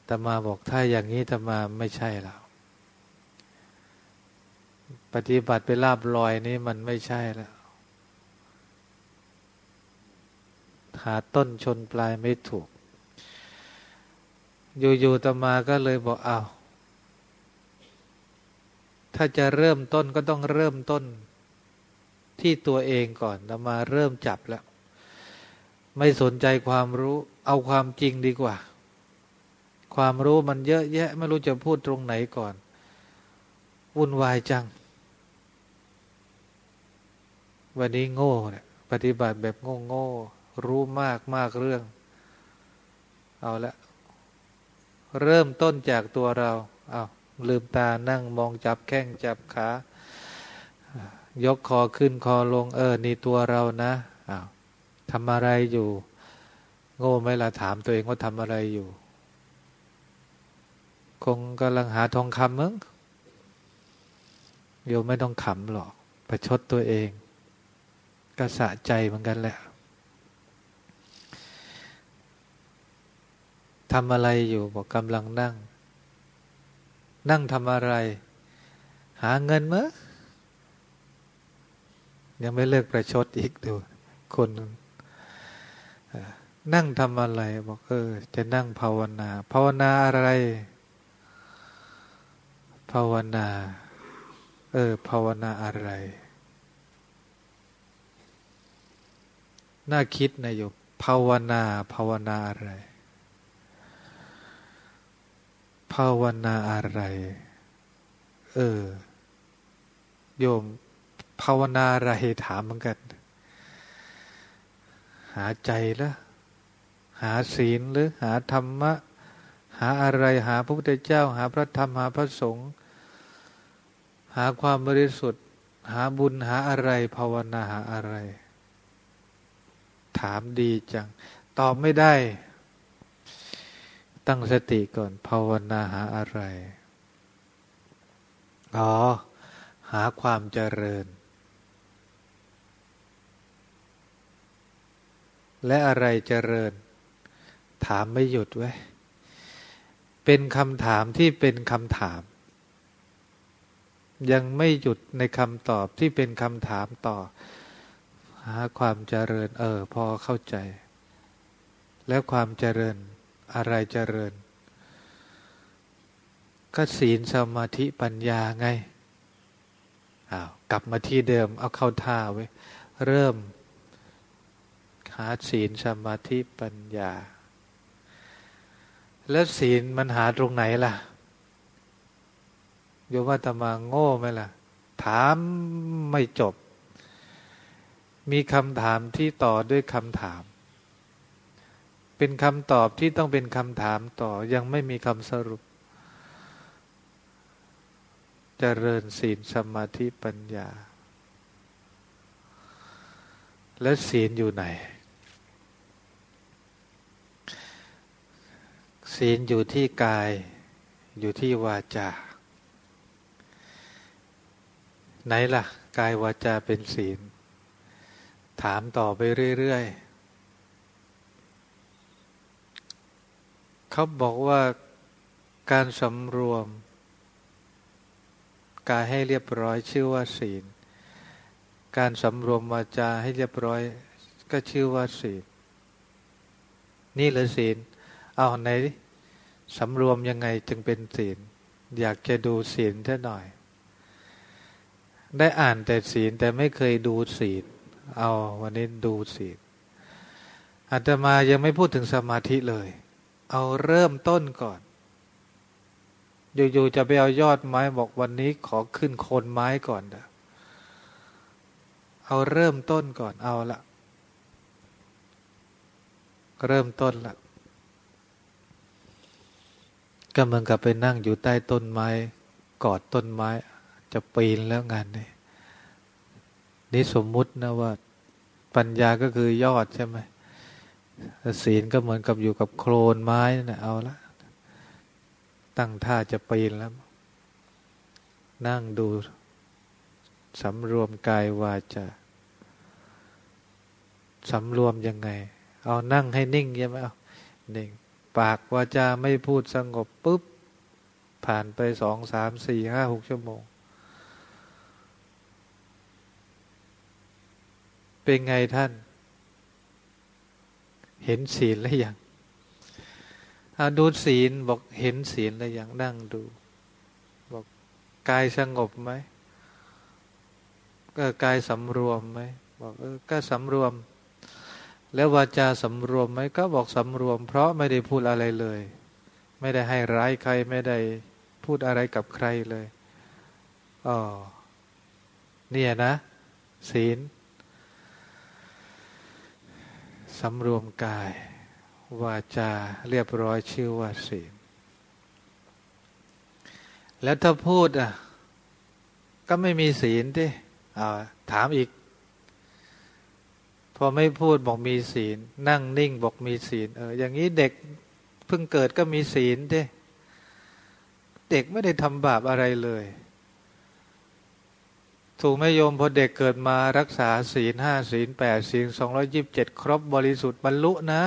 แต่มาบอกถ้าอย่างนี้แต่มาไม่ใช่แล้ว ปฏิบัติไปลาบลอยนี้มันไม่ใช่แล้วหาต้นชนปลายไม่ถูก อยู่ๆตมาก็เลยบอกเอาถ้าจะเริ่มต้นก็ต้องเริ่มต้นที่ตัวเองก่อนตมาเริ่มจับแล้ว ไม่สนใจความรู้ เอาความจริงดีกว่า ความรู้มันเยอะแยะ ไม่รู้จะพูดตรงไหนก่อน วุ่นวายจัง วันนี้โง่เนี่ย ปฏิบัติแบบโง่โง่รู้มากมากเรื่อง เอาละ เริ่มต้นจากตัวเราเอาลืมตานั่งมองจับแข้งจับขายกคอขึ้นคอลง เออนี่ตัวเรานะอ้าวทำอะไรอยู่ โง่ไหมล่ะถามตัวเองว่าทำอะไรอยู่ คงกำลังหาทองคำมั้งโยไม่ต้องขำหรอก ประชดตัวเอง ก็สะใจเหมือนกันแหละทำอะไรอยู่บอกกำลังนั่ง นั่งทำอะไร หาเงินมั้ยังไม่เลิกประชดอีกดูคนนั่งทำอะไร บอกเออ จะนั่งภาวนา ภาวนาอะไร ภาวนา เออ ภาวนาอะไร น่าคิดนะโยมภาวนาภาวนาอะไร ภาวนาอะไร เออ โยม ภาวนาอะไรถามเหมือนกัน หาใจละหาศีลหรือหาธรรมะ หาอะไรหาพระพุทธเจ้า หาพระธรรมหาพระสงฆ์หาความบริสุทธิ์ หาบุญหาอะไร ภาวนาหาอะไร ถามดีจัง ตอบไม่ได้ ตั้งสติก่อนภาวนาหาอะไร อ๋อ หาความเจริญ และอะไรเจริญ ถามไม่หยุดไว้ เป็นคำถามที่เป็นคำถาม ยังไม่หยุดในคำตอบที่เป็นคำถามต่อ หาความเจริญ เออ พอเข้าใจ แล้วความเจริญอะไรเจริญ ก็ศีลสมาธิปัญญาไงอ้าวกลับมาที่เดิม เอาเข้าท่าไว้ เริ่ม หาศีลสมาธิปัญญา แล้วศีลมันหาตรงไหนล่ะโยมว่าตมาโง่ไหมล่ะ ถามไม่จบ มีคำถามที่ต่อด้วยคำถาม เป็นคำตอบที่ต้องเป็นคำถามต่อยังไม่มีคำสรุปจเจริญศีลสมาธิปัญญา และศีลอยู่ไหน ศีลอยู่ที่กายอยู่ที่วาจา ไหนล่ะ กายวาจาเป็นศีล ถามต่อไปเรื่อยๆเขาบอกว่าการสำรวม กายให้เรียบร้อยชื่อว่าศีล การสำรวมวาจาให้เรียบร้อยก็ชื่อว่าศีล นี่หรือศีล เอาไหนสำรวมยังไงจึงเป็นศีล อยากจะดูศีลเท่หน่อย ได้อ่านแต่ศีลแต่ไม่เคยดูศีล เอาวันนี้ดูศีลอาตมายังไม่พูดถึงสมาธิเลย เอาเริ่มต้นก่อนอยู่ๆจะไปเอายอดไม้บอกวันนี้ขอขึ้นโคนไม้ก่อนเด้อเอาเริ่มต้นก่อนเอาละเริ่มต้นละก็เหมือนกับไปนั่งอยู่ใต้ต้นไม้ กอดต้นไม้ จะปีนแล้วงานนี่ นี่สมมุตินะว่าปัญญาก็คือยอดใช่ไหมศีลก็เหมือนกับอยู่กับโคลนไม้นะเอาละ ตั้งท่าจะปีนแล้ว นั่งดูสำรวมกายวาจาสำรวมยังไง เอานั่งให้นิ่งใช่ไหมเอานิ่งปากวาจาไม่พูดสงบปุ๊บ ผ่านไปสองสามสี่ห้าหกชั่วโมง เป็นไงท่าน เห็นศีลแล้วยังดูศีลบอกเห็นศีลแล้วยังนั่งดู บอกกายสงบไหมก็กายสำรวมไหมบอกเออก็สำรวม แล้ววาจาสำรวมไหมก็บอกสำรวม เพราะไม่ได้พูดอะไรเลย ไม่ได้ให้ร้ายใครไม่ได้พูดอะไรกับใครเลยอ๋อเนี่ยนะ ศีล สำรวมกาย วาจาเรียบร้อยชื่อว่าศีล แล้วถ้าพูดอะ ก็ไม่มีศีลดิอ่ถามอีก พอไม่พูดบอกมีศีล นั่งนิ่งบอกมีศีล เออ อย่างนี้เด็กเพิ่งเกิดก็มีศีลเด้เด็กไม่ได้ทำบาปอะไรเลย ถูกไม่โยมพอเด็กเกิดมารักษาศีลห้าศีลแปดศีลสองร้อยิบเจ็ดครบบริสุทธิ์บรรลุนะ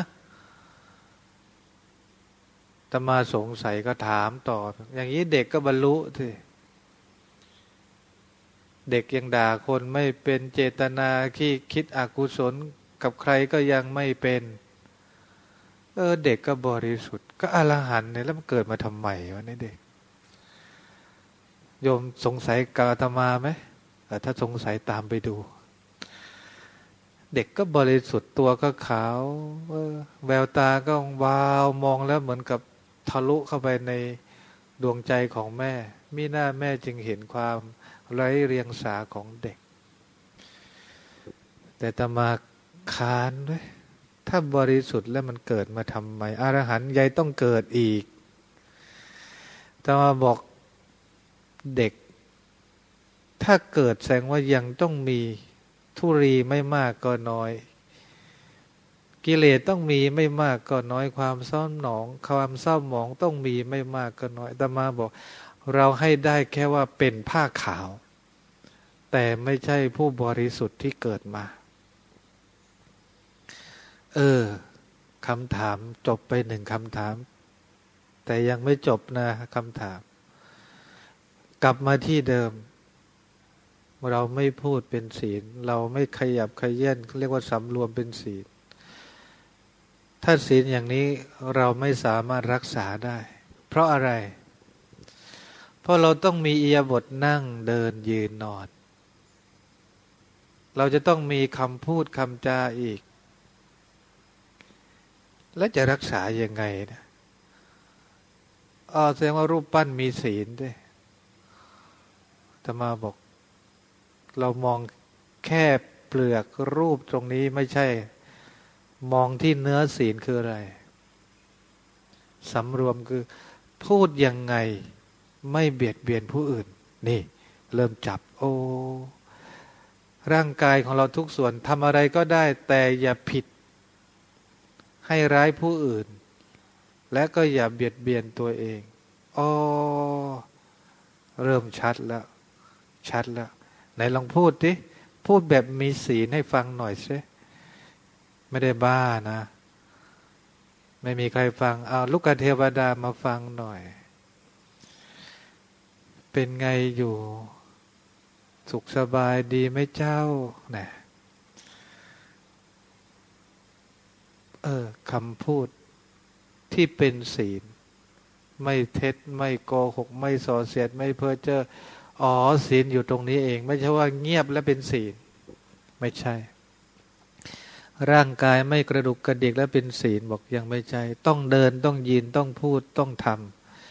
ตมาสงสัยก็ถามต่ออย่างนี้เด็กก็บรรลุทีเด็กยังด่าคนไม่เป็นเจตนาที่คิดอกุศลกับใครก็ยังไม่เป็น เออ เด็กก็บริสุทธิ์ ก็อรหันเนี่ยแล้วมันเกิดมาทำไมวะนี่เด็กโยมสงสัยกาตมาไหม แต่ถ้าสงสัยตามไปดู เด็กก็บริสุทธิ์ตัวก็ขาวแววตาก็วาวมองแล้วเหมือนกับทะลุเข้าไปในดวงใจของแม่ มีหน้าแม่จึงเห็นความไร้เรียงสาของเด็ก แต่ตมาคานด้วยถ้าบริสุทธิ์แล้วมันเกิดมาทำไมอรหันต์ใหญ่ต้องเกิดอีกตมาบอกเด็ก ถ้าเกิดแสดงว่ายังต้องมีทุรีไม่มากก็น้อย กิเลสต้องมีไม่มากก็น้อยความเศร้าหนอง ความเศร้าหมองต้องมีไม่มากก็น้อยแต่มาบอก เราให้ได้แค่ว่าเป็นผ้าขาว แต่ไม่ใช่ผู้บริสุทธิ์ที่เกิดมา เออคำถามจบไปหนึ่งคำถาม แต่ยังไม่จบนะคำถาม กลับมาที่เดิม เราไม่พูดเป็นศีล เราไม่ขยับขยื่นเรียกว่าสำรวมเป็นศีล ถ้าศีลอย่างนี้เราไม่สามารถรักษาได้ เพราะอะไร เพราะเราต้องมีอียบทนั่งเดินยืนนอน เราจะต้องมีคำพูดคำจาอีก แล้วจะรักษายังไงนะอ๋อแสดงว่ารูปปั้นมีศีลด้วยธรรมาบอก เรามองแค่เปลือกรูปตรงนี้ไม่ใช่ มองที่เนื้อศีลคืออะไรสำรวมคือพูดยังไงไม่เบียดเบียนผู้อื่น นี่ เริ่มจับ โอ้ร่างกายของเราทุกส่วนทำอะไรก็ได้ แต่อย่าผิด ให้ร้ายผู้อื่น และก็อย่าเบียดเบียนตัวเองอ๋อเริ่มชัดแล้ว ชัดแล้ว ไหนลองพูดดิพูดแบบมีศีลให้ฟังหน่อยสิไม่ได้บ้านะ ไม่มีใครฟัง เอาลูกกเทวดามาฟังหน่อย เป็นไงอยู่ สุขสบายดีไหมเจ้านี่เออคำพูดที่เป็นศีล ไม่เท็จไม่โกหก ไม่ส่อเสียด ไม่เพ้อเจ้อ อ๋อศีลอยู่ตรงนี้เอง ไม่ใช่ว่าเงียบและเป็นศีล ไม่ใช่ ร่างกายไม่กระดุกกระดิกและเป็นศีลบอกยังไม่ใช่ ต้องเดินต้องยืนต้องพูดต้องท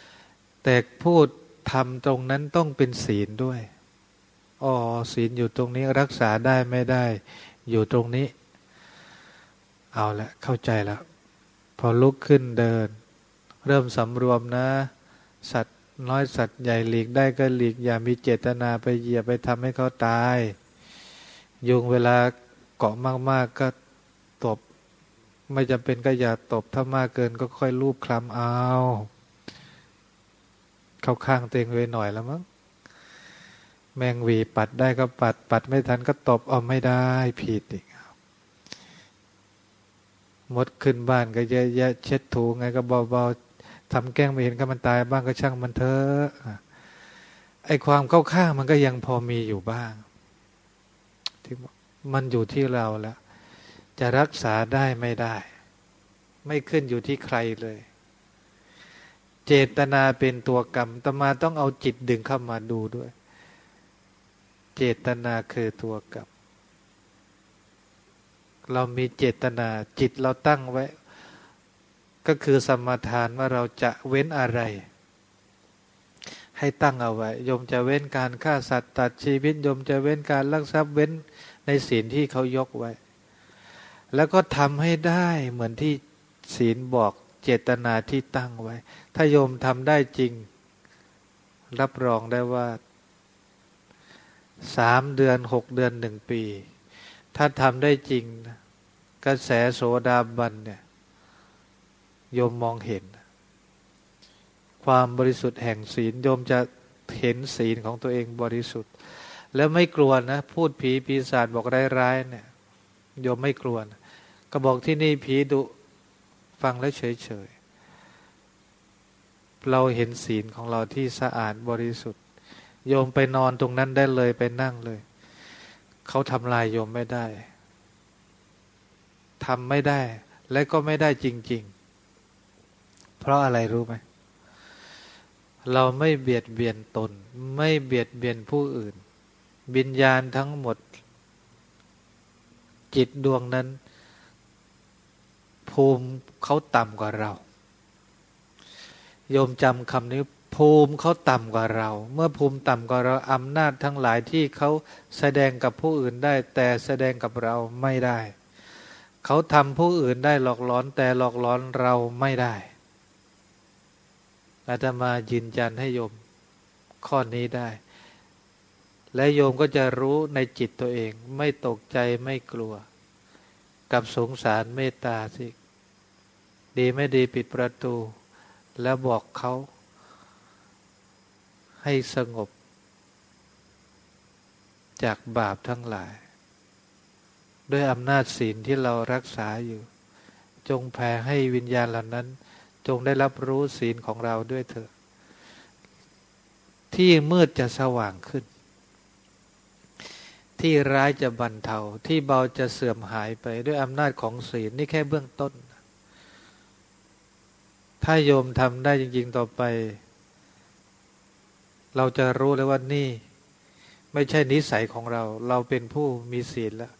ำแต่พูดทำตรงนั้นต้องเป็นศีลด้วยอ๋อศีลอยู่ตรงนี้รักษาได้ไม่ได้ อยู่ตรงนี้ เอาละเข้าใจแล้วพอลุกขึ้นเดิน เริ่มสำรวมนะสัต น้อยสัตว์ใหญ่หลีกได้ก็หลีก อย่ามีเจตนาไปเหยียบไปทำให้เขาตาย ยุงเวลาเกาะมาก ๆ ก็ตบ ไม่จำเป็นก็อย่าตบถ้ามากเกินก็ค่อยลูบคลำเอา เข้าข้างเตงไว้หน่อยแล้วมั้งแมงวีปัดได้ก็ปัด ปัดไม่ทันก็ตบเอาไม่ได้ผิดอีกมดขึ้นบ้านก็เยอะแยะเช็ดถูไงก็เบาๆ ทำแกล้งไม่เห็นก็มันตายบ้างก็ช่างมันเถอะไอความเข้าข้างมันก็ยังพอมีอยู่บ้างที่มันอยู่ที่เราแล้ว จะรักษาได้ไม่ได้ ไม่ขึ้นอยู่ที่ใครเลย เจตนาเป็นตัวกรรมตมาต้องเอาจิตดึงเข้ามาดูด้วย เจตนาคือตัวกรรมเรามีเจตนาจิตเราตั้งไว้ ก็คือสมทานว่าเราจะเว้นอะไร ให้ตั้งเอาไว้ยมจะเว้นการฆ่าสัตว์ตัดชีวิตยมจะเว้นการลักทรัพย์เว้นในศีลที่เขายกไว้ แล้วก็ทำให้ได้เหมือนที่ศีลบอกเจตนาที่ตั้งไว้ ถ้าโยมทำได้จริง รับรองได้ว่าสามเดือนหกเดือนหนึ่งปี ถ้าทำได้จริง กระแสโสดาบันเนี่ย โยมมองเห็น ความบริสุทธิ์แห่งศีลโยมจะเห็นศีลของตัวเองบริสุทธิ์ แล้วไม่กลัวนะ พูดผีปีศาจบอกร้ายๆเนี่ยโยมไม่กลัวนะก็บอกที่นี่ผีดุฟังแล้วเฉยๆเราเห็นศีลของเราที่สะอาดบริสุทธิ์ โยมไปนอนตรงนั้นได้เลยไปนั่งเลย เขาทำลายโยมไม่ได้ทำไม่ได้ และก็ไม่ได้จริง ๆ เพราะอะไรรู้ไหมเราไม่เบียดเบียนตน ไม่เบียดเบียนผู้อื่นบิญญาณทั้งหมด จิตดวงนั้น ภูมิเขาต่ำกว่าเรา โยมจำคำนี้ภูมิเขาต่ำกว่าเรา เมื่อภูมิต่ำกว่าเราอำนาจทั้งหลายที่เขาแสดงกับผู้อื่นได้ แต่แสดงกับเราไม่ได้ เขาทำผู้อื่นได้หลอกหลอนแต่หลอกหลอนเราไม่ได้ อาตมายืนยันให้โยมข้อนี้ได้ และโยมก็จะรู้ในจิตตัวเอง ไม่ตกใจไม่กลัว กับสงสารเมตตาสิ ดีไม่ดีปิดประตู แล้วบอกเขาให้สงบ จากบาปทั้งหลาย ด้วยอำนาจศีลที่เรารักษาอยู่ จงแผ่ให้วิญญาณเหล่านั้น จงได้รับรู้ศีลของเราด้วยเถอะ ที่มืดจะสว่างขึ้น ที่ร้ายจะบรรเทา ที่เบาจะเสื่อมหายไปด้วยอำนาจของศีลนี่แค่เบื้องต้น ถ้าโยมทำได้จริง ๆต่อไป เราจะรู้เลยว่านี่ ไม่ใช่นิสัยของเรา เราเป็นผู้มีศีลแล้ว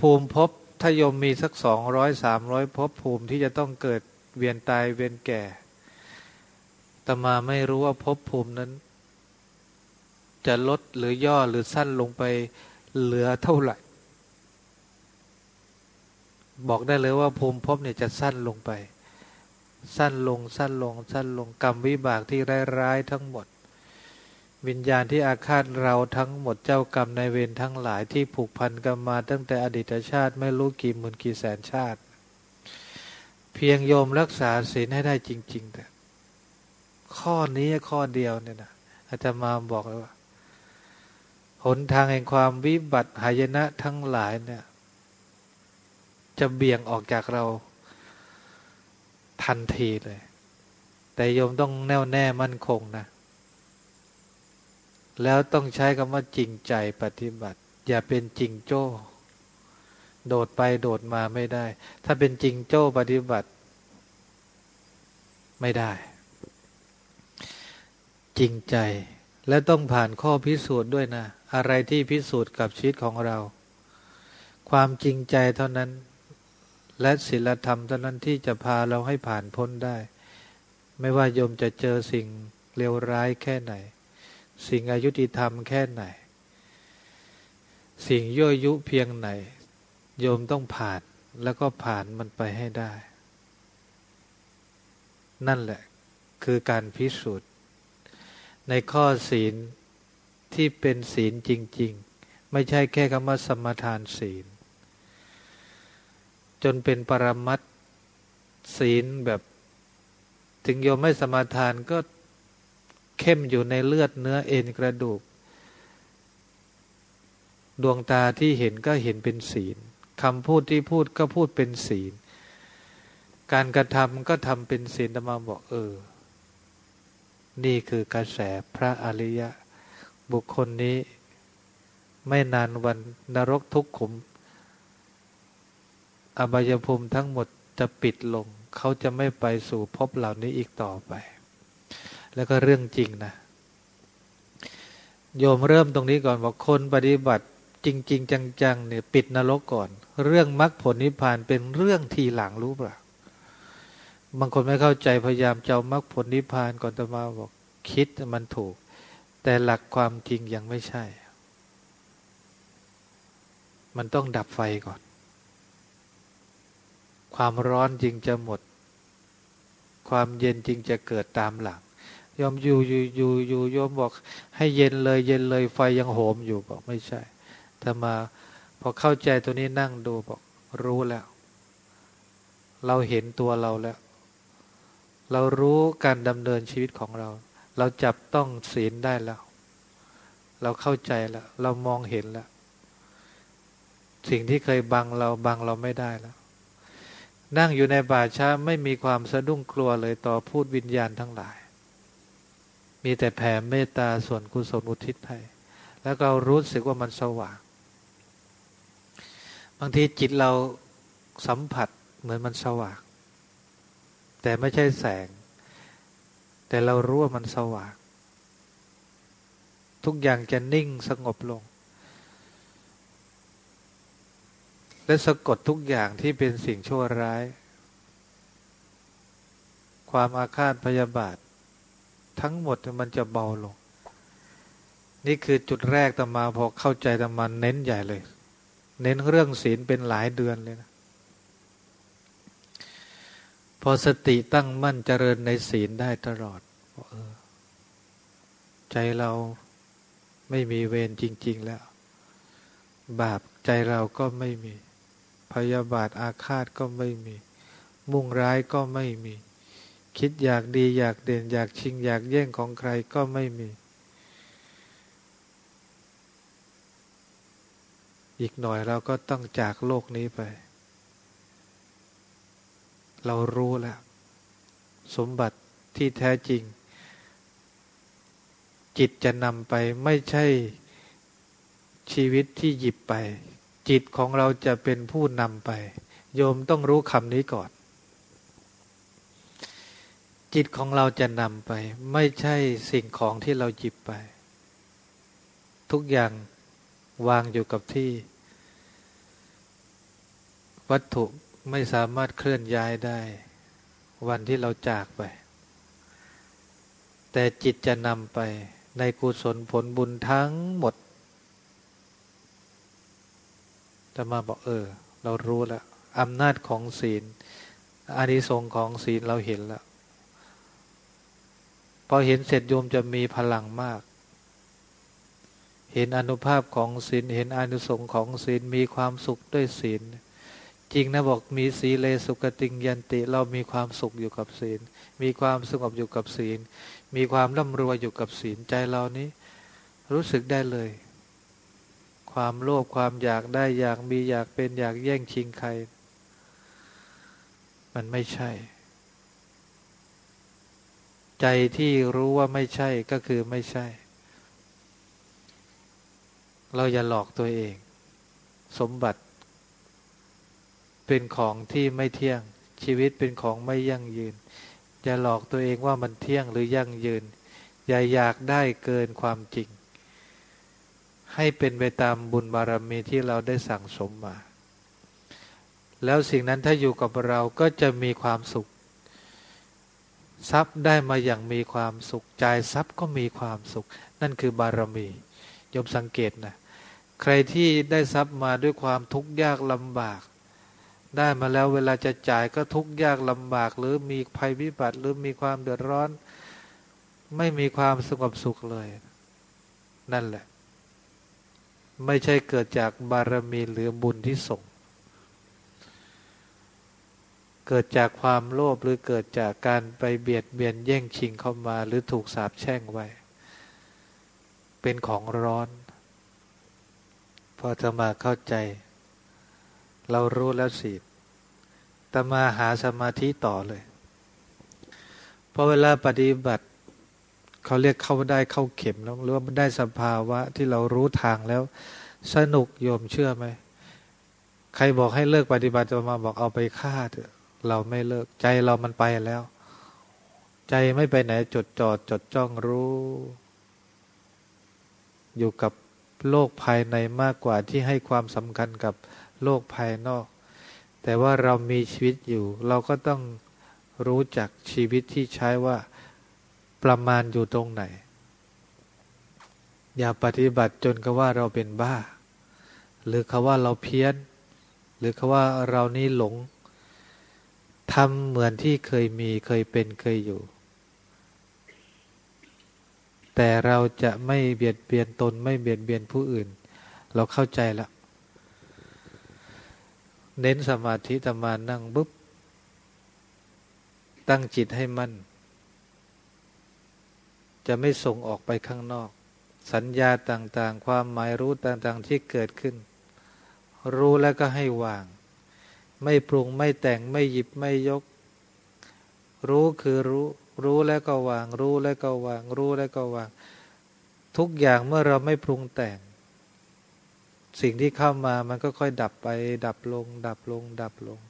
ภูมิภพถ้าโยมมีสักสองร้อยสามร้อยภพภูมิที่จะต้องเกิด เวียนตายเวียนแก่แต่มาไม่รู้ว่าภพภูมินั้น จะลดหรือย่อหรือสั้นลงไปเหลือเท่าไหร่ บอกได้เลยว่าภูมิภพเนี่ยจะสั้นลงไป สั้นลงสั้นลง สั้นลงกรรมวิบากที่ร้ายทั้งหมด วิญญาณที่อาฆาตเราทั้งหมดเจ้ากรรมในเวรทั้งหลายที่ผูกพันกันมาตั้งแต่อดีตชาติไม่รู้กี่หมื่นกี่แสนชาติ เพียงโยมรักษาศีลให้ได้จริง ๆ แต่ ข้อนี้ข้อเดียวเนี่ยนะอาจจะมาบอกเลยว่า หนทางแห่งความวิบัติหายนะทั้งหลายเนี่ย จะเบี่ยงออกจากเราทันทีเลย แต่โยมต้องแน่วแน่มั่นคงนะ แล้วต้องใช้คำว่าจริงใจปฏิบัติ อย่าเป็นจริงโจ้ โดดไปโดดมาไม่ได้ ถ้าเป็นจริงโจ้ปฏิบัติ ไม่ได้ จริงใจและต้องผ่านข้อพิสูจน์ด้วยนะ อะไรที่พิสูจน์กับชีวิตของเรา ความจริงใจเท่านั้น และศีลธรรมเท่านั้นที่จะพาเราให้ผ่านพ้นได้ ไม่ว่าโยมจะเจอสิ่งเลวร้ายแค่ไหน สิ่งอายุติธรรมแค่ไหน สิ่งยั่วยุเพียงไหน โยมต้องผ่านแล้วก็ผ่านมันไปให้ได้ นั่นแหละ คือการพิสูจน์ ในข้อศีลที่เป็นศีลจริง ๆ ไม่ใช่แค่คำว่าสมทานศีล จนเป็นปรมัตศีลแบบ ถึงโยมไม่สมาทานก็เข้มอยู่ในเลือดเนื้อเอ็นกระดูก ดวงตาที่เห็นก็เห็นเป็นศีล คำพูดที่พูดก็พูดเป็นศีล การกระทำก็ทำเป็นศีลธรรมาบอกเออ นี่คือกระแสพระอริยะ บุคคลนี้ ไม่นานวันนรกทุกขุม อบายภูมิทั้งหมดจะปิดลง เขาจะไม่ไปสู่ภพเหล่านี้อีกต่อไป แล้วก็เรื่องจริงนะโยมเริ่มตรงนี้ก่อนว่าคนปฏิบัติ จริง ๆ จังๆเนี่ยปิดนรกก่อน เรื่องมรรคผลนิพพานเป็นเรื่องทีหลังรู้ปล่าบางคนไม่เข้าใจพยายามเจ้ามรรคผลนิพพานก่อนจะมาบอกคิดมันถูก แต่หลักความจริงยังไม่ใช่ มันต้องดับไฟก่อน ความร้อนจริงจะหมด ความเย็นจริงจะเกิดตามหลังยอมอยู่อยู่อยู่อยู่ยอมบอกให้เย็นเลย เย็นเลยไฟยังโหมอยู่บอกไม่ใช่ ถ้ามาพอเข้าใจตัวนี้นั่งดูบอกรู้แล้ว เราเห็นตัวเราแล้ว เรารู้การดำเนินชีวิตของเรา เราจับต้องศีลได้แล้ว เราเข้าใจแล้ว เรามองเห็นแล้ว สิ่งที่เคยบังเราบังเราไม่ได้แล้ว นั่งอยู่ในป่าช้าไม่มีความสะดุ้งกลัวเลยต่อพูดวิญญาณทั้งหลาย มีแต่แผ่เมตตาส่วนกุศลอุทิศให้แล้วเรารู้สึกว่ามันสว่าง บางทีจิตเราสัมผัสเหมือนมันสว่าง แต่ไม่ใช่แสง แต่เรารู้ว่ามันสว่าง ทุกอย่างจะนิ่งสงบลง และสะกดทุกอย่างที่เป็นสิ่งชั่วร้าย ความอาฆาตพยาบาท ทั้งหมดมันจะเบาลง นี่คือจุดแรกตมาพอเข้าใจตมาเน้นใหญ่เลย เน้นเรื่องศีลเป็นหลายเดือนเลยนะพอสติตั้งมั่นเจริญในศีลได้ตลอดออใจเราไม่มีเวรจริง ๆ แล้ว บาปใจเราก็ไม่มี พยาบาทอาฆาตก็ไม่มี มุ่งร้ายก็ไม่มี คิดอยากดีอยากเด่นอยากชิงอยากแย่งของใครก็ไม่มี อีกหน่อยเราก็ต้องจากโลกนี้ไป เรารู้แล้ว สมบัติที่แท้จริง จิตจะนำไปไม่ใช่ชีวิตที่หยิบไป จิตของเราจะเป็นผู้นำไป โยมต้องรู้คำนี้ก่อน จิตของเราจะนำไป ไม่ใช่สิ่งของที่เราหยิบไป ทุกอย่าง วางอยู่กับที่ วัตถุไม่สามารถเคลื่อนย้ายได้ วันที่เราจากไป แต่จิตจะนำไปในกุศลผลบุญทั้งหมดจะมาบอกเออ เรารู้แล้วอำนาจของศีลอานิสงส์ของศีลเราเห็นแล้วพอเห็นเสร็จโยมจะมีพลังมาก เห็นอนุภาพของศีลเห็นอนิสงส์ของศีลมีความสุขด้วยศีล จริงนะบอกมีสีเลสุกติงยันติเรามีความสุขอยู่กับศีล มีความสงบอยู่กับศีล มีความร่ำรวยอยู่กับศีลใจเรานี้ รู้สึกได้เลย ความโลภความอยากได้อยากมีอยากเป็นอยากแย่งชิงใคร มันไม่ใช่ ใจที่รู้ว่าไม่ใช่ก็คือไม่ใช่ เราอย่าหลอกตัวเอง สมบัติ เป็นของที่ไม่เที่ยง ชีวิตเป็นของไม่ยั่งยืน อย่าหลอกตัวเองว่ามันเที่ยงหรือยั่งยืน อย่าอยากได้เกินความจริง ให้เป็นไปตามบุญบารมีที่เราได้สั่งสมมา แล้วสิ่งนั้นถ้าอยู่กับเราก็จะมีความสุข ทรัพย์ได้มาอย่างมีความสุข ใจทรัพย์ก็มีความสุข นั่นคือบารมี ยมสังเกตนะใครที่ได้ทรัพย์มาด้วยความทุกข์ยากลำบาก ได้มาแล้วเวลาจะจ่ายก็ทุกข์ยากลำบาก หรือมีภัยพิบัติหรือมีความเดือดร้อน ไม่มีความสงบสุขเลย นั่นแหละ ไม่ใช่เกิดจากบารมีหรือบุญที่ส่ง เกิดจากความโลภหรือเกิดจากการไปเบียดเบียนแย่งชิงเข้ามาหรือถูกสาปแช่งไว้ เป็นของร้อน พอจะมาเข้าใจ เรารู้แล้วสิตมาหาสมาธิต่อเลยพอเวลาปฏิบัติเขาเรียกเข้าได้เข้าเข็มแล้วหรือว่าได้สภาวะที่เรารู้ทางแล้ว สนุกโยมเชื่อไหมใครบอกให้เลิกปฏิบัติจะมาบอกเอาไปฆ่าเถอะ เราไม่เลิกใจเรามันไปแล้ว ใจไม่ไปไหนจดจอดจดจ้องรู้ อยู่กับโลกภายในมากกว่าที่ให้ความสำคัญกับโลกภายนอก แต่ว่าเรามีชีวิตอยู่ เราก็ต้องรู้จักชีวิตที่ใช้ว่าประมาณอยู่ตรงไหน อย่าปฏิบัติจนกว่าเราเป็นบ้า หรือคาว่าเราเพี้ยน หรือคาว่าเรานี้หลงทำเหมือนที่เคยมีเคยเป็นเคยอยู่ แต่เราจะไม่เบียดเบียนตนไม่เบียดเบียนผู้อื่น เราเข้าใจแล้วเน้นสมาธิตมานั่งปุ๊บตั้งจิตให้มั่น จะไม่ส่งออกไปข้างนอก สัญญาต่างๆ ความหมายรู้ต่างๆที่เกิดขึ้น รู้แล้วก็ให้วาง ไม่ปรุงไม่แต่งไม่หยิบไม่ยก รู้คือรู้ รู้แล้วก็วาง รู้แล้วก็วาง รู้แล้วก็วาง ทุกอย่างเมื่อเราไม่ปรุงแต่ง สิ่งที่เข้ามามันก็ค่อยดับไป ดับลง ดับลง ดับลง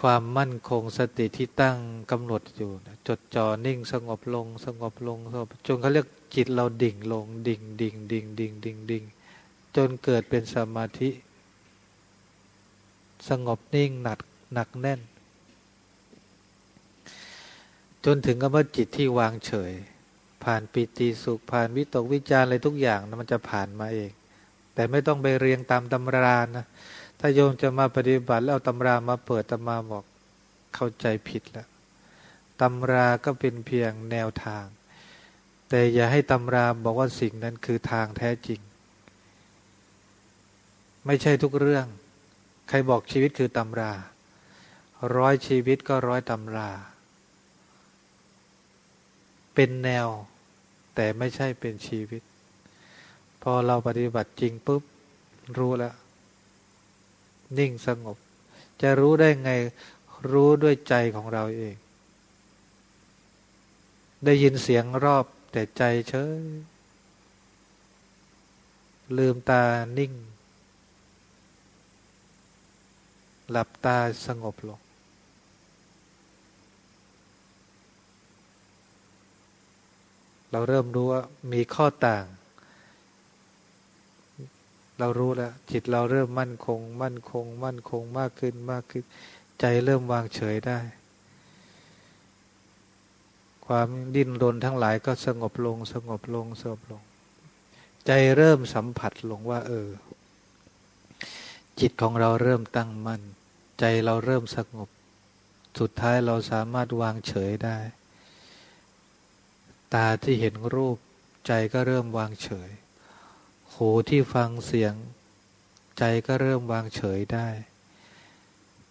ความมั่นคงสติที่ตั้งกำหนดอยู่ จดจ่อนิ่งสงบลง สงบลงสงบจนเขาเรียกจิตเราดิ่งลง ดิ่งดิ่งดิ่งดิ่งดิ่งดิ่งจนเกิดเป็นสมาธิ สงบนิ่งหนักหนักแน่น จนถึงกับว่าจิตที่วางเฉย ผ่านปิติสุข ผ่านวิตกวิจารอะไรทุกอย่างนะมันจะผ่านมาเอง แต่ไม่ต้องไปเรียงตามตำรานะถ้าโยมจะมาปฏิบัติแล้วเอาตำรามาเปิดตำมาบอกเข้าใจผิดแล้วตำราก็เป็นเพียงแนวทาง แต่อย่าให้ตำราบอกว่าสิ่งนั้นคือทางแท้จริง ไม่ใช่ทุกเรื่อง ใครบอกชีวิตคือตำรา ร้อยชีวิตก็ร้อยตำรา เป็นแนว แต่ไม่ใช่เป็นชีวิต พอเราปฏิบัติจริงปุ๊บ รู้แล้ว นิ่งสงบ จะรู้ได้ไงรู้ด้วยใจของเราเอง ได้ยินเสียงรอบแต่ใจเฉย ลืมตานิ่ง หลับตาสงบลง เราเริ่มรู้ว่ามีข้อต่าง เรารู้แล้ว จิตเราเริ่มมั่นคง มั่นคง มั่นคงมากขึ้นมากขึ้น ใจเริ่มวางเฉยได้ ความดิ้นรนทั้งหลายก็สงบลง สงบลงสงบลง ใจเริ่มสัมผัสลงว่า เออ จิตของเราเริ่มตั้งมั่น ใจเราเริ่มสงบ สุดท้ายเราสามารถวางเฉยได้ ตาที่เห็นรูปใจก็เริ่มวางเฉย หูที่ฟังเสียง ใจก็เริ่มวางเฉยได้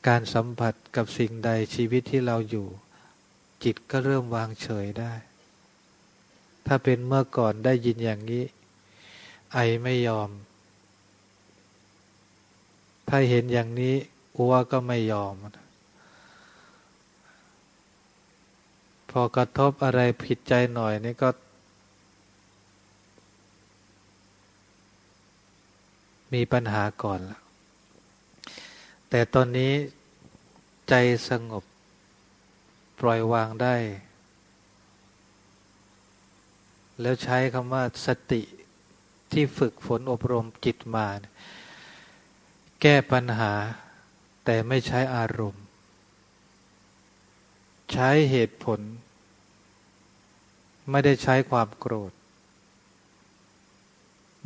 การสัมผัสกับสิ่งใดชีวิตที่เราอยู่ จิตก็เริ่มวางเฉยได้ ถ้าเป็นเมื่อก่อนได้ยินอย่างนี้ ไอไม่ยอม ถ้าเห็นอย่างนี้อัวก็ไม่ยอมพ อ กระทบอะไรผิดใจหน่อยนี่ก็มีปัญหาก่อนแล้วแต่ตอนนี้ใจสงบ ปล่อยวางได้ แล้วใช้คำว่าสติที่ฝึกฝนอบรมจิตมา แก้ปัญหา แต่ไม่ใช้อารมณ์ ใช้เหตุผล ไม่ได้ใช้ความโกรธ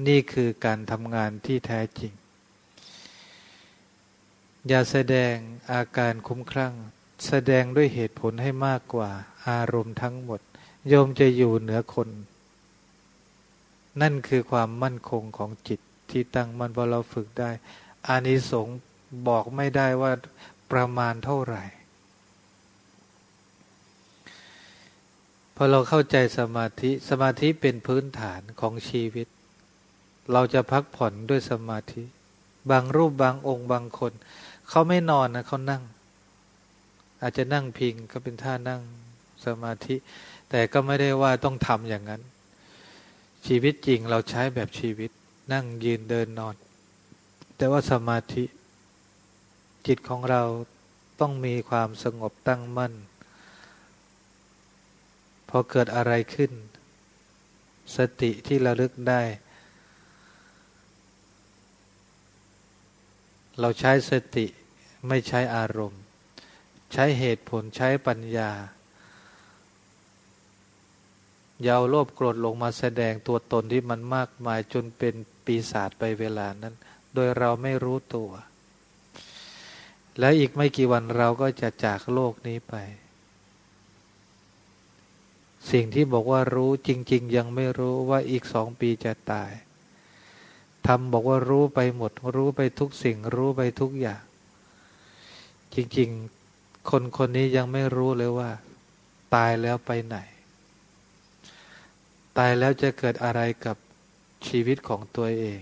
นี่คือการทำงานที่แท้จริง อย่าแสดงอาการคุ้มครั่ง แสดงด้วยเหตุผลให้มากกว่า อารมณ์ทั้งหมด โยมจะอยู่เหนือคน นั่นคือความมั่นคงของจิตที่ตั้งมันพอเราฝึกได้อานิสงส์บอกไม่ได้ว่าประมาณเท่าไหร่ พอเราเข้าใจสมาธิสมาธิเป็นพื้นฐานของชีวิต เราจะพักผ่อนด้วยสมาธิ บางรูปบางองค์บางคน เขาไม่นอนนะเขานั่ง อาจจะนั่งพิงก็เป็นท่านั่งสมาธิ แต่ก็ไม่ได้ว่าต้องทำอย่างนั้น ชีวิตจริงเราใช้แบบชีวิต นั่งยืนเดินนอน แต่ว่าสมาธิ จิตของเราต้องมีความสงบตั้งมั่น พอเกิดอะไรขึ้น สติที่ระลึกได้ เราใช้สติไม่ใช้อารมณ์ ใช้เหตุผลใช้ปัญญาเยาวโลภโกรธลงมาแสดงตัวตนที่มันมากมายจนเป็นปีศาจไปเวลานั้น โดยเราไม่รู้ตัว และอีกไม่กี่วันเราก็จะจากโลกนี้ไป สิ่งที่บอกว่ารู้จริง ๆ ยังไม่รู้ว่าอีกสองปีจะตายทำบอกว่ารู้ไปหมด รู้ไปทุกสิ่ง รู้ไปทุกอย่าง จริง ๆ คนคนนี้ยังไม่รู้เลยว่า ตายแล้วไปไหน ตายแล้วจะเกิดอะไรกับชีวิตของตัวเอง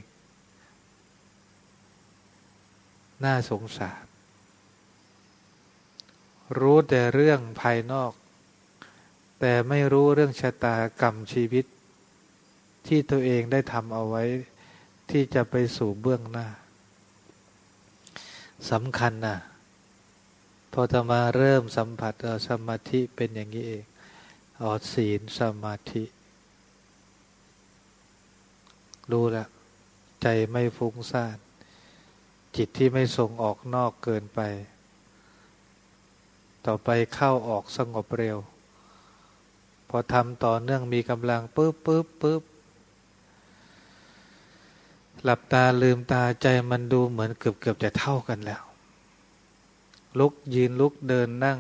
น่าสงสารรู้แต่เรื่องภายนอก แต่ไม่รู้เรื่องชะตากรรมชีวิต ที่ตัวเองได้ทำเอาไว้ ที่จะไปสู่เบื้องหน้าสำคัญนะพอจะมาเริ่มสัมผัสสมาธิเป็นอย่างนี้เองออศีลสมาธิรู้แล้วใจไม่ฟุ้งซ่านจิตที่ไม่ส่งออกนอกเกินไป ต่อไปเข้าออกสงบเร็ว พอทำต่อเนื่องมีกำลังปุ๊บปุ๊บปุ๊บหลับตาลืมตาใจมันดูเหมือนเกือบเกือบจะเท่ากันแล้ว ลุกยืนลุกเดินนั่ง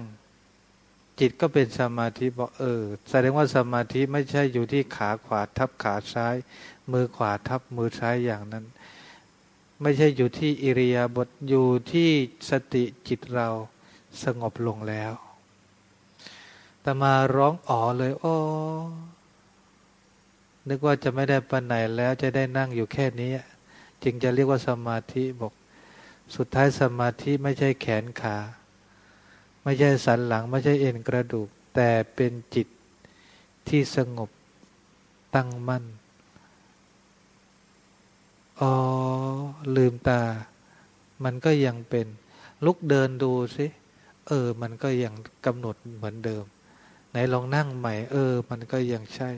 จิตก็เป็นสมาธิบอกเออ แสดงว่าสมาธิไม่ใช่อยู่ที่ขาขวาทับขาซ้าย มือขวาทับมือซ้ายอย่างนั้น ไม่ใช่อยู่ที่อิริยาบถอยู่ที่สติจิตเราสงบลงแล้ว มาร้องอ๋อเลยอ๋อนึกว่าจะไม่ได้ไปไหนแล้วจะได้นั่งอยู่แค่นี้ จึงจะเรียกว่าสมาธิบอก สุดท้ายสมาธิไม่ใช่แขนขา ไม่ใช่สันหลัง ไม่ใช่เอ็นกระดูก แต่เป็นจิตที่สงบตั้งมั่นอ๋อลืมตา มันก็ยังเป็น ลุกเดินดูสิ เออ มันก็ยังกำหนดเหมือนเดิม ไหนลองนั่งใหม่ เออ มันก็ยังใช่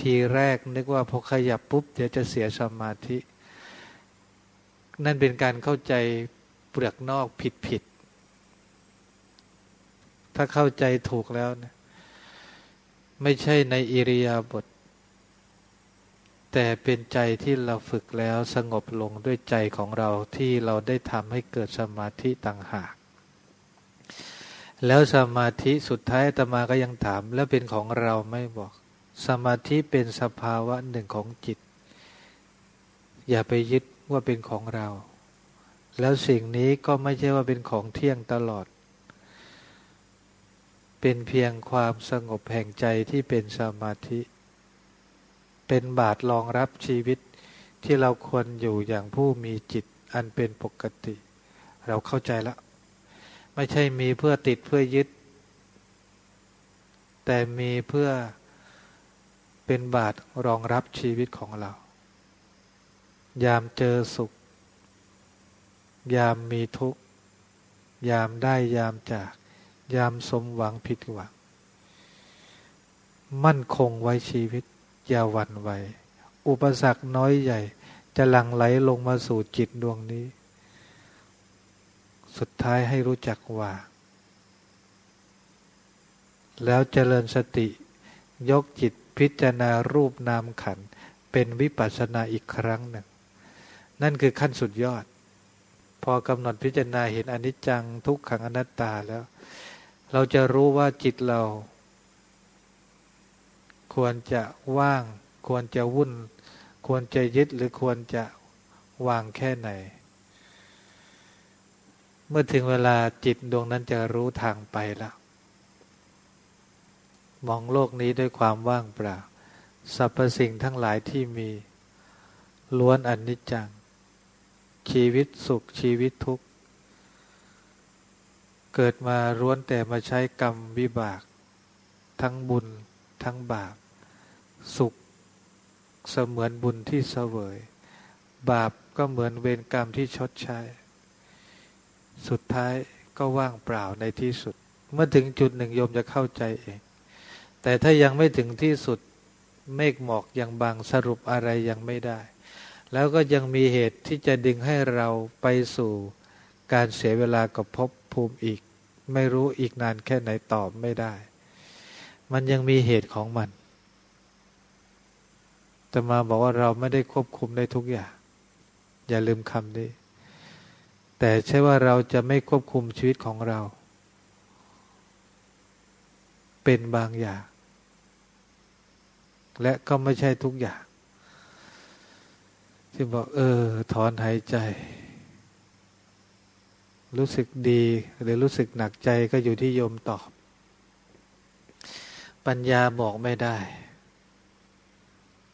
ทีแรกนึกว่าพอขยับปุ๊บ เดี๋ยวจะเสียสมาธิ นั่นเป็นการเข้าใจเปลือกนอกผิดผิด ถ้าเข้าใจถูกแล้วนะไม่ใช่ในอิริยาบถแต่เป็นใจที่เราฝึกแล้วสงบลงด้วยใจของเราที่เราได้ทำให้เกิดสมาธิต่างหาก แล้วสมาธิสุดท้ายตมาก็ยังถาม แล้วเป็นของเราไม่บอก สมาธิเป็นสภาวะหนึ่งของจิต อย่าไปยึดว่าเป็นของเรา แล้วสิ่งนี้ก็ไม่ใช่ว่าเป็นของเที่ยงตลอด เป็นเพียงความสงบแห่งใจที่เป็นสมาธิ เป็นบาทรองรับชีวิตที่เราควรอยู่อย่างผู้มีจิตอันเป็นปกติ เราเข้าใจแล้ว ไม่ใช่มีเพื่อติดเพื่อยึด แต่มีเพื่อเป็นบาทรองรับชีวิตของเรา ยามเจอสุข ยามมีทุกข์ ยามได้ยามจาก ยามสมหวังผิดหวัง มั่นคงไว้ชีวิต อย่าหวั่นไหว อุปสรรคน้อยใหญ่ จะหลั่งไหลลงมาสู่จิตดวงนี้ สุดท้ายให้รู้จักว่า แล้วเจริญสติ ยกจิตพิจารณารูปนามขัน เป็นวิปัสสนาอีกครั้งหนึ่ง นั่นคือขั้นสุดยอด พอกำหนดพิจารณาเห็นอนิจจังทุกขังอนัตตาแล้ว เราจะรู้ว่าจิตเรา ควรจะว่าง ควรจะวุ่น ควรจะยึดหรือควรจะวางแค่ไหน เมื่อถึงเวลาจิตดวงนั้นจะรู้ทางไปแล้วมองโลกนี้ด้วยความว่างเปล่าสรรพสิ่งทั้งหลายที่มีล้วนอนิจจัง ชีวิตสุขชีวิตทุกข์ เกิดมาล้วนแต่มาใช้กรรมวิบาก ทั้งบุญทั้งบาป สุขเสมือนบุญที่เสวย บาปก็เหมือนเวรกรรมที่ชดใช้ สุดท้ายก็ว่างเปล่าในที่สุด เมื่อถึงจุดหนึ่งโยมจะเข้าใจเอง แต่ถ้ายังไม่ถึงที่สุดเมฆหมอกยังบางสรุปอะไรยังไม่ได้ แล้วก็ยังมีเหตุที่จะดึงให้เราไปสู่การเสียเวลากับภพภูมิอีก ไม่รู้อีกนานแค่ไหนตอบไม่ได้ มันยังมีเหตุของมันแต่มาบอกว่าเราไม่ได้ควบคุมได้ทุกอย่าง อย่าลืมคำนี้ แต่ใช่ว่าเราจะไม่ควบคุมชีวิตของเรา เป็นบางอย่าง และก็ไม่ใช่ทุกอย่างที่บอกเออ ถอนหายใจ รู้สึกดี หรือรู้สึกหนักใจก็อยู่ที่โยมตอบ ปัญญาบอกไม่ได้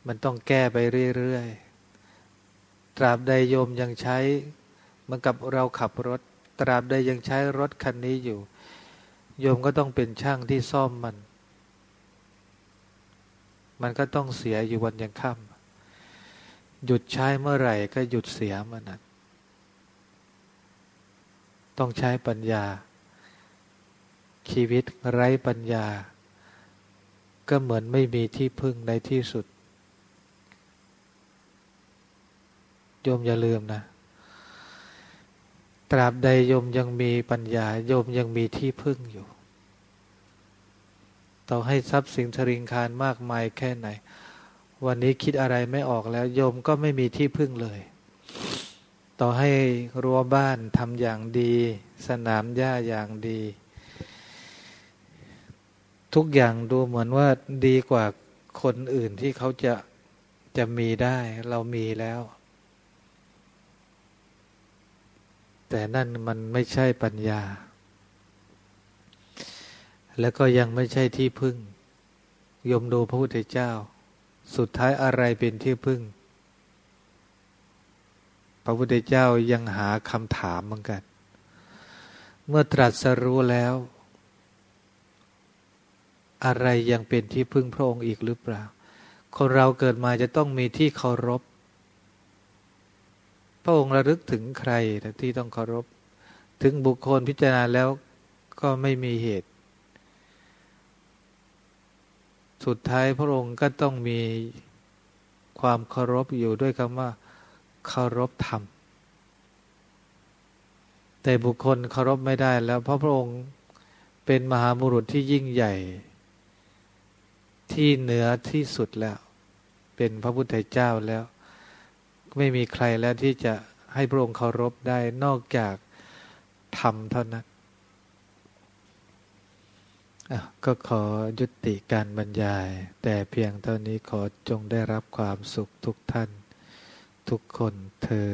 มันต้องแก้ไปเรื่อย ๆ ตราบใดโยมยังใช้ เหมือนกับเราขับรถ ตราบใดยังใช้รถคันนี้อยู่ โยมก็ต้องเป็นช่างที่ซ่อมมัน มันก็ต้องเสียอยู่วันยังค่ำหยุดใช้เมื่อไหร่ก็หยุดเสียมื่อนั้นต้องใช้ปัญญา ชีวิตไร้ปัญญา ก็เหมือนไม่มีที่พึ่งในที่สุดโยมอย่าลืมนะ ตราบใดโยมยังมีปัญญาโยมยังมีที่พึ่งอยู่ ต่อให้ทรัพย์สินทริงคารมากมายแค่ไหน วันนี้คิดอะไรไม่ออกแล้ว โยมก็ไม่มีที่พึ่งเลย ต่อให้รั้วบ้านทำอย่างดี สนามหญ้าอย่างดี ทุกอย่างดูเหมือนว่าดีกว่าคนอื่นที่เขาจะจะมีได้ เรามีแล้ว แต่นั่นมันไม่ใช่ปัญญา แล้วก็ยังไม่ใช่ที่พึ่ง ยมดูพระพุทธเจ้า สุดท้ายอะไรเป็นที่พึ่ง พระพุทธเจ้ายังหาคำถามเหมือนกัน เมื่อตรัสรู้แล้ว อะไรยังเป็นที่พึ่งพระองค์อีกหรือเปล่า คนเราเกิดมาจะต้องมีที่เคารพ พระองค์ระลึกถึงใครที่ต้องเคารพ ถึงบุคคลพิจารณาแล้วก็ไม่มีเหตุ สุดท้ายพระองค์ก็ต้องมีความเคารพอยู่ด้วยคำว่าเคารพธรรม แต่บุคคลเคารพไม่ได้แล้วเพราะพระองค์เป็นมหาบุรุษที่ยิ่งใหญ่ ที่เหนือที่สุดแล้ว เป็นพระพุทธเจ้าแล้ว ไม่มีใครแล้วที่จะให้พระองค์เคารพได้นอกจากธรรมเท่านั้นก็ขอยุติการบรรยาย แต่เพียงเท่านี้ขอจงได้รับความสุขทุกท่าน ทุกคนเทอ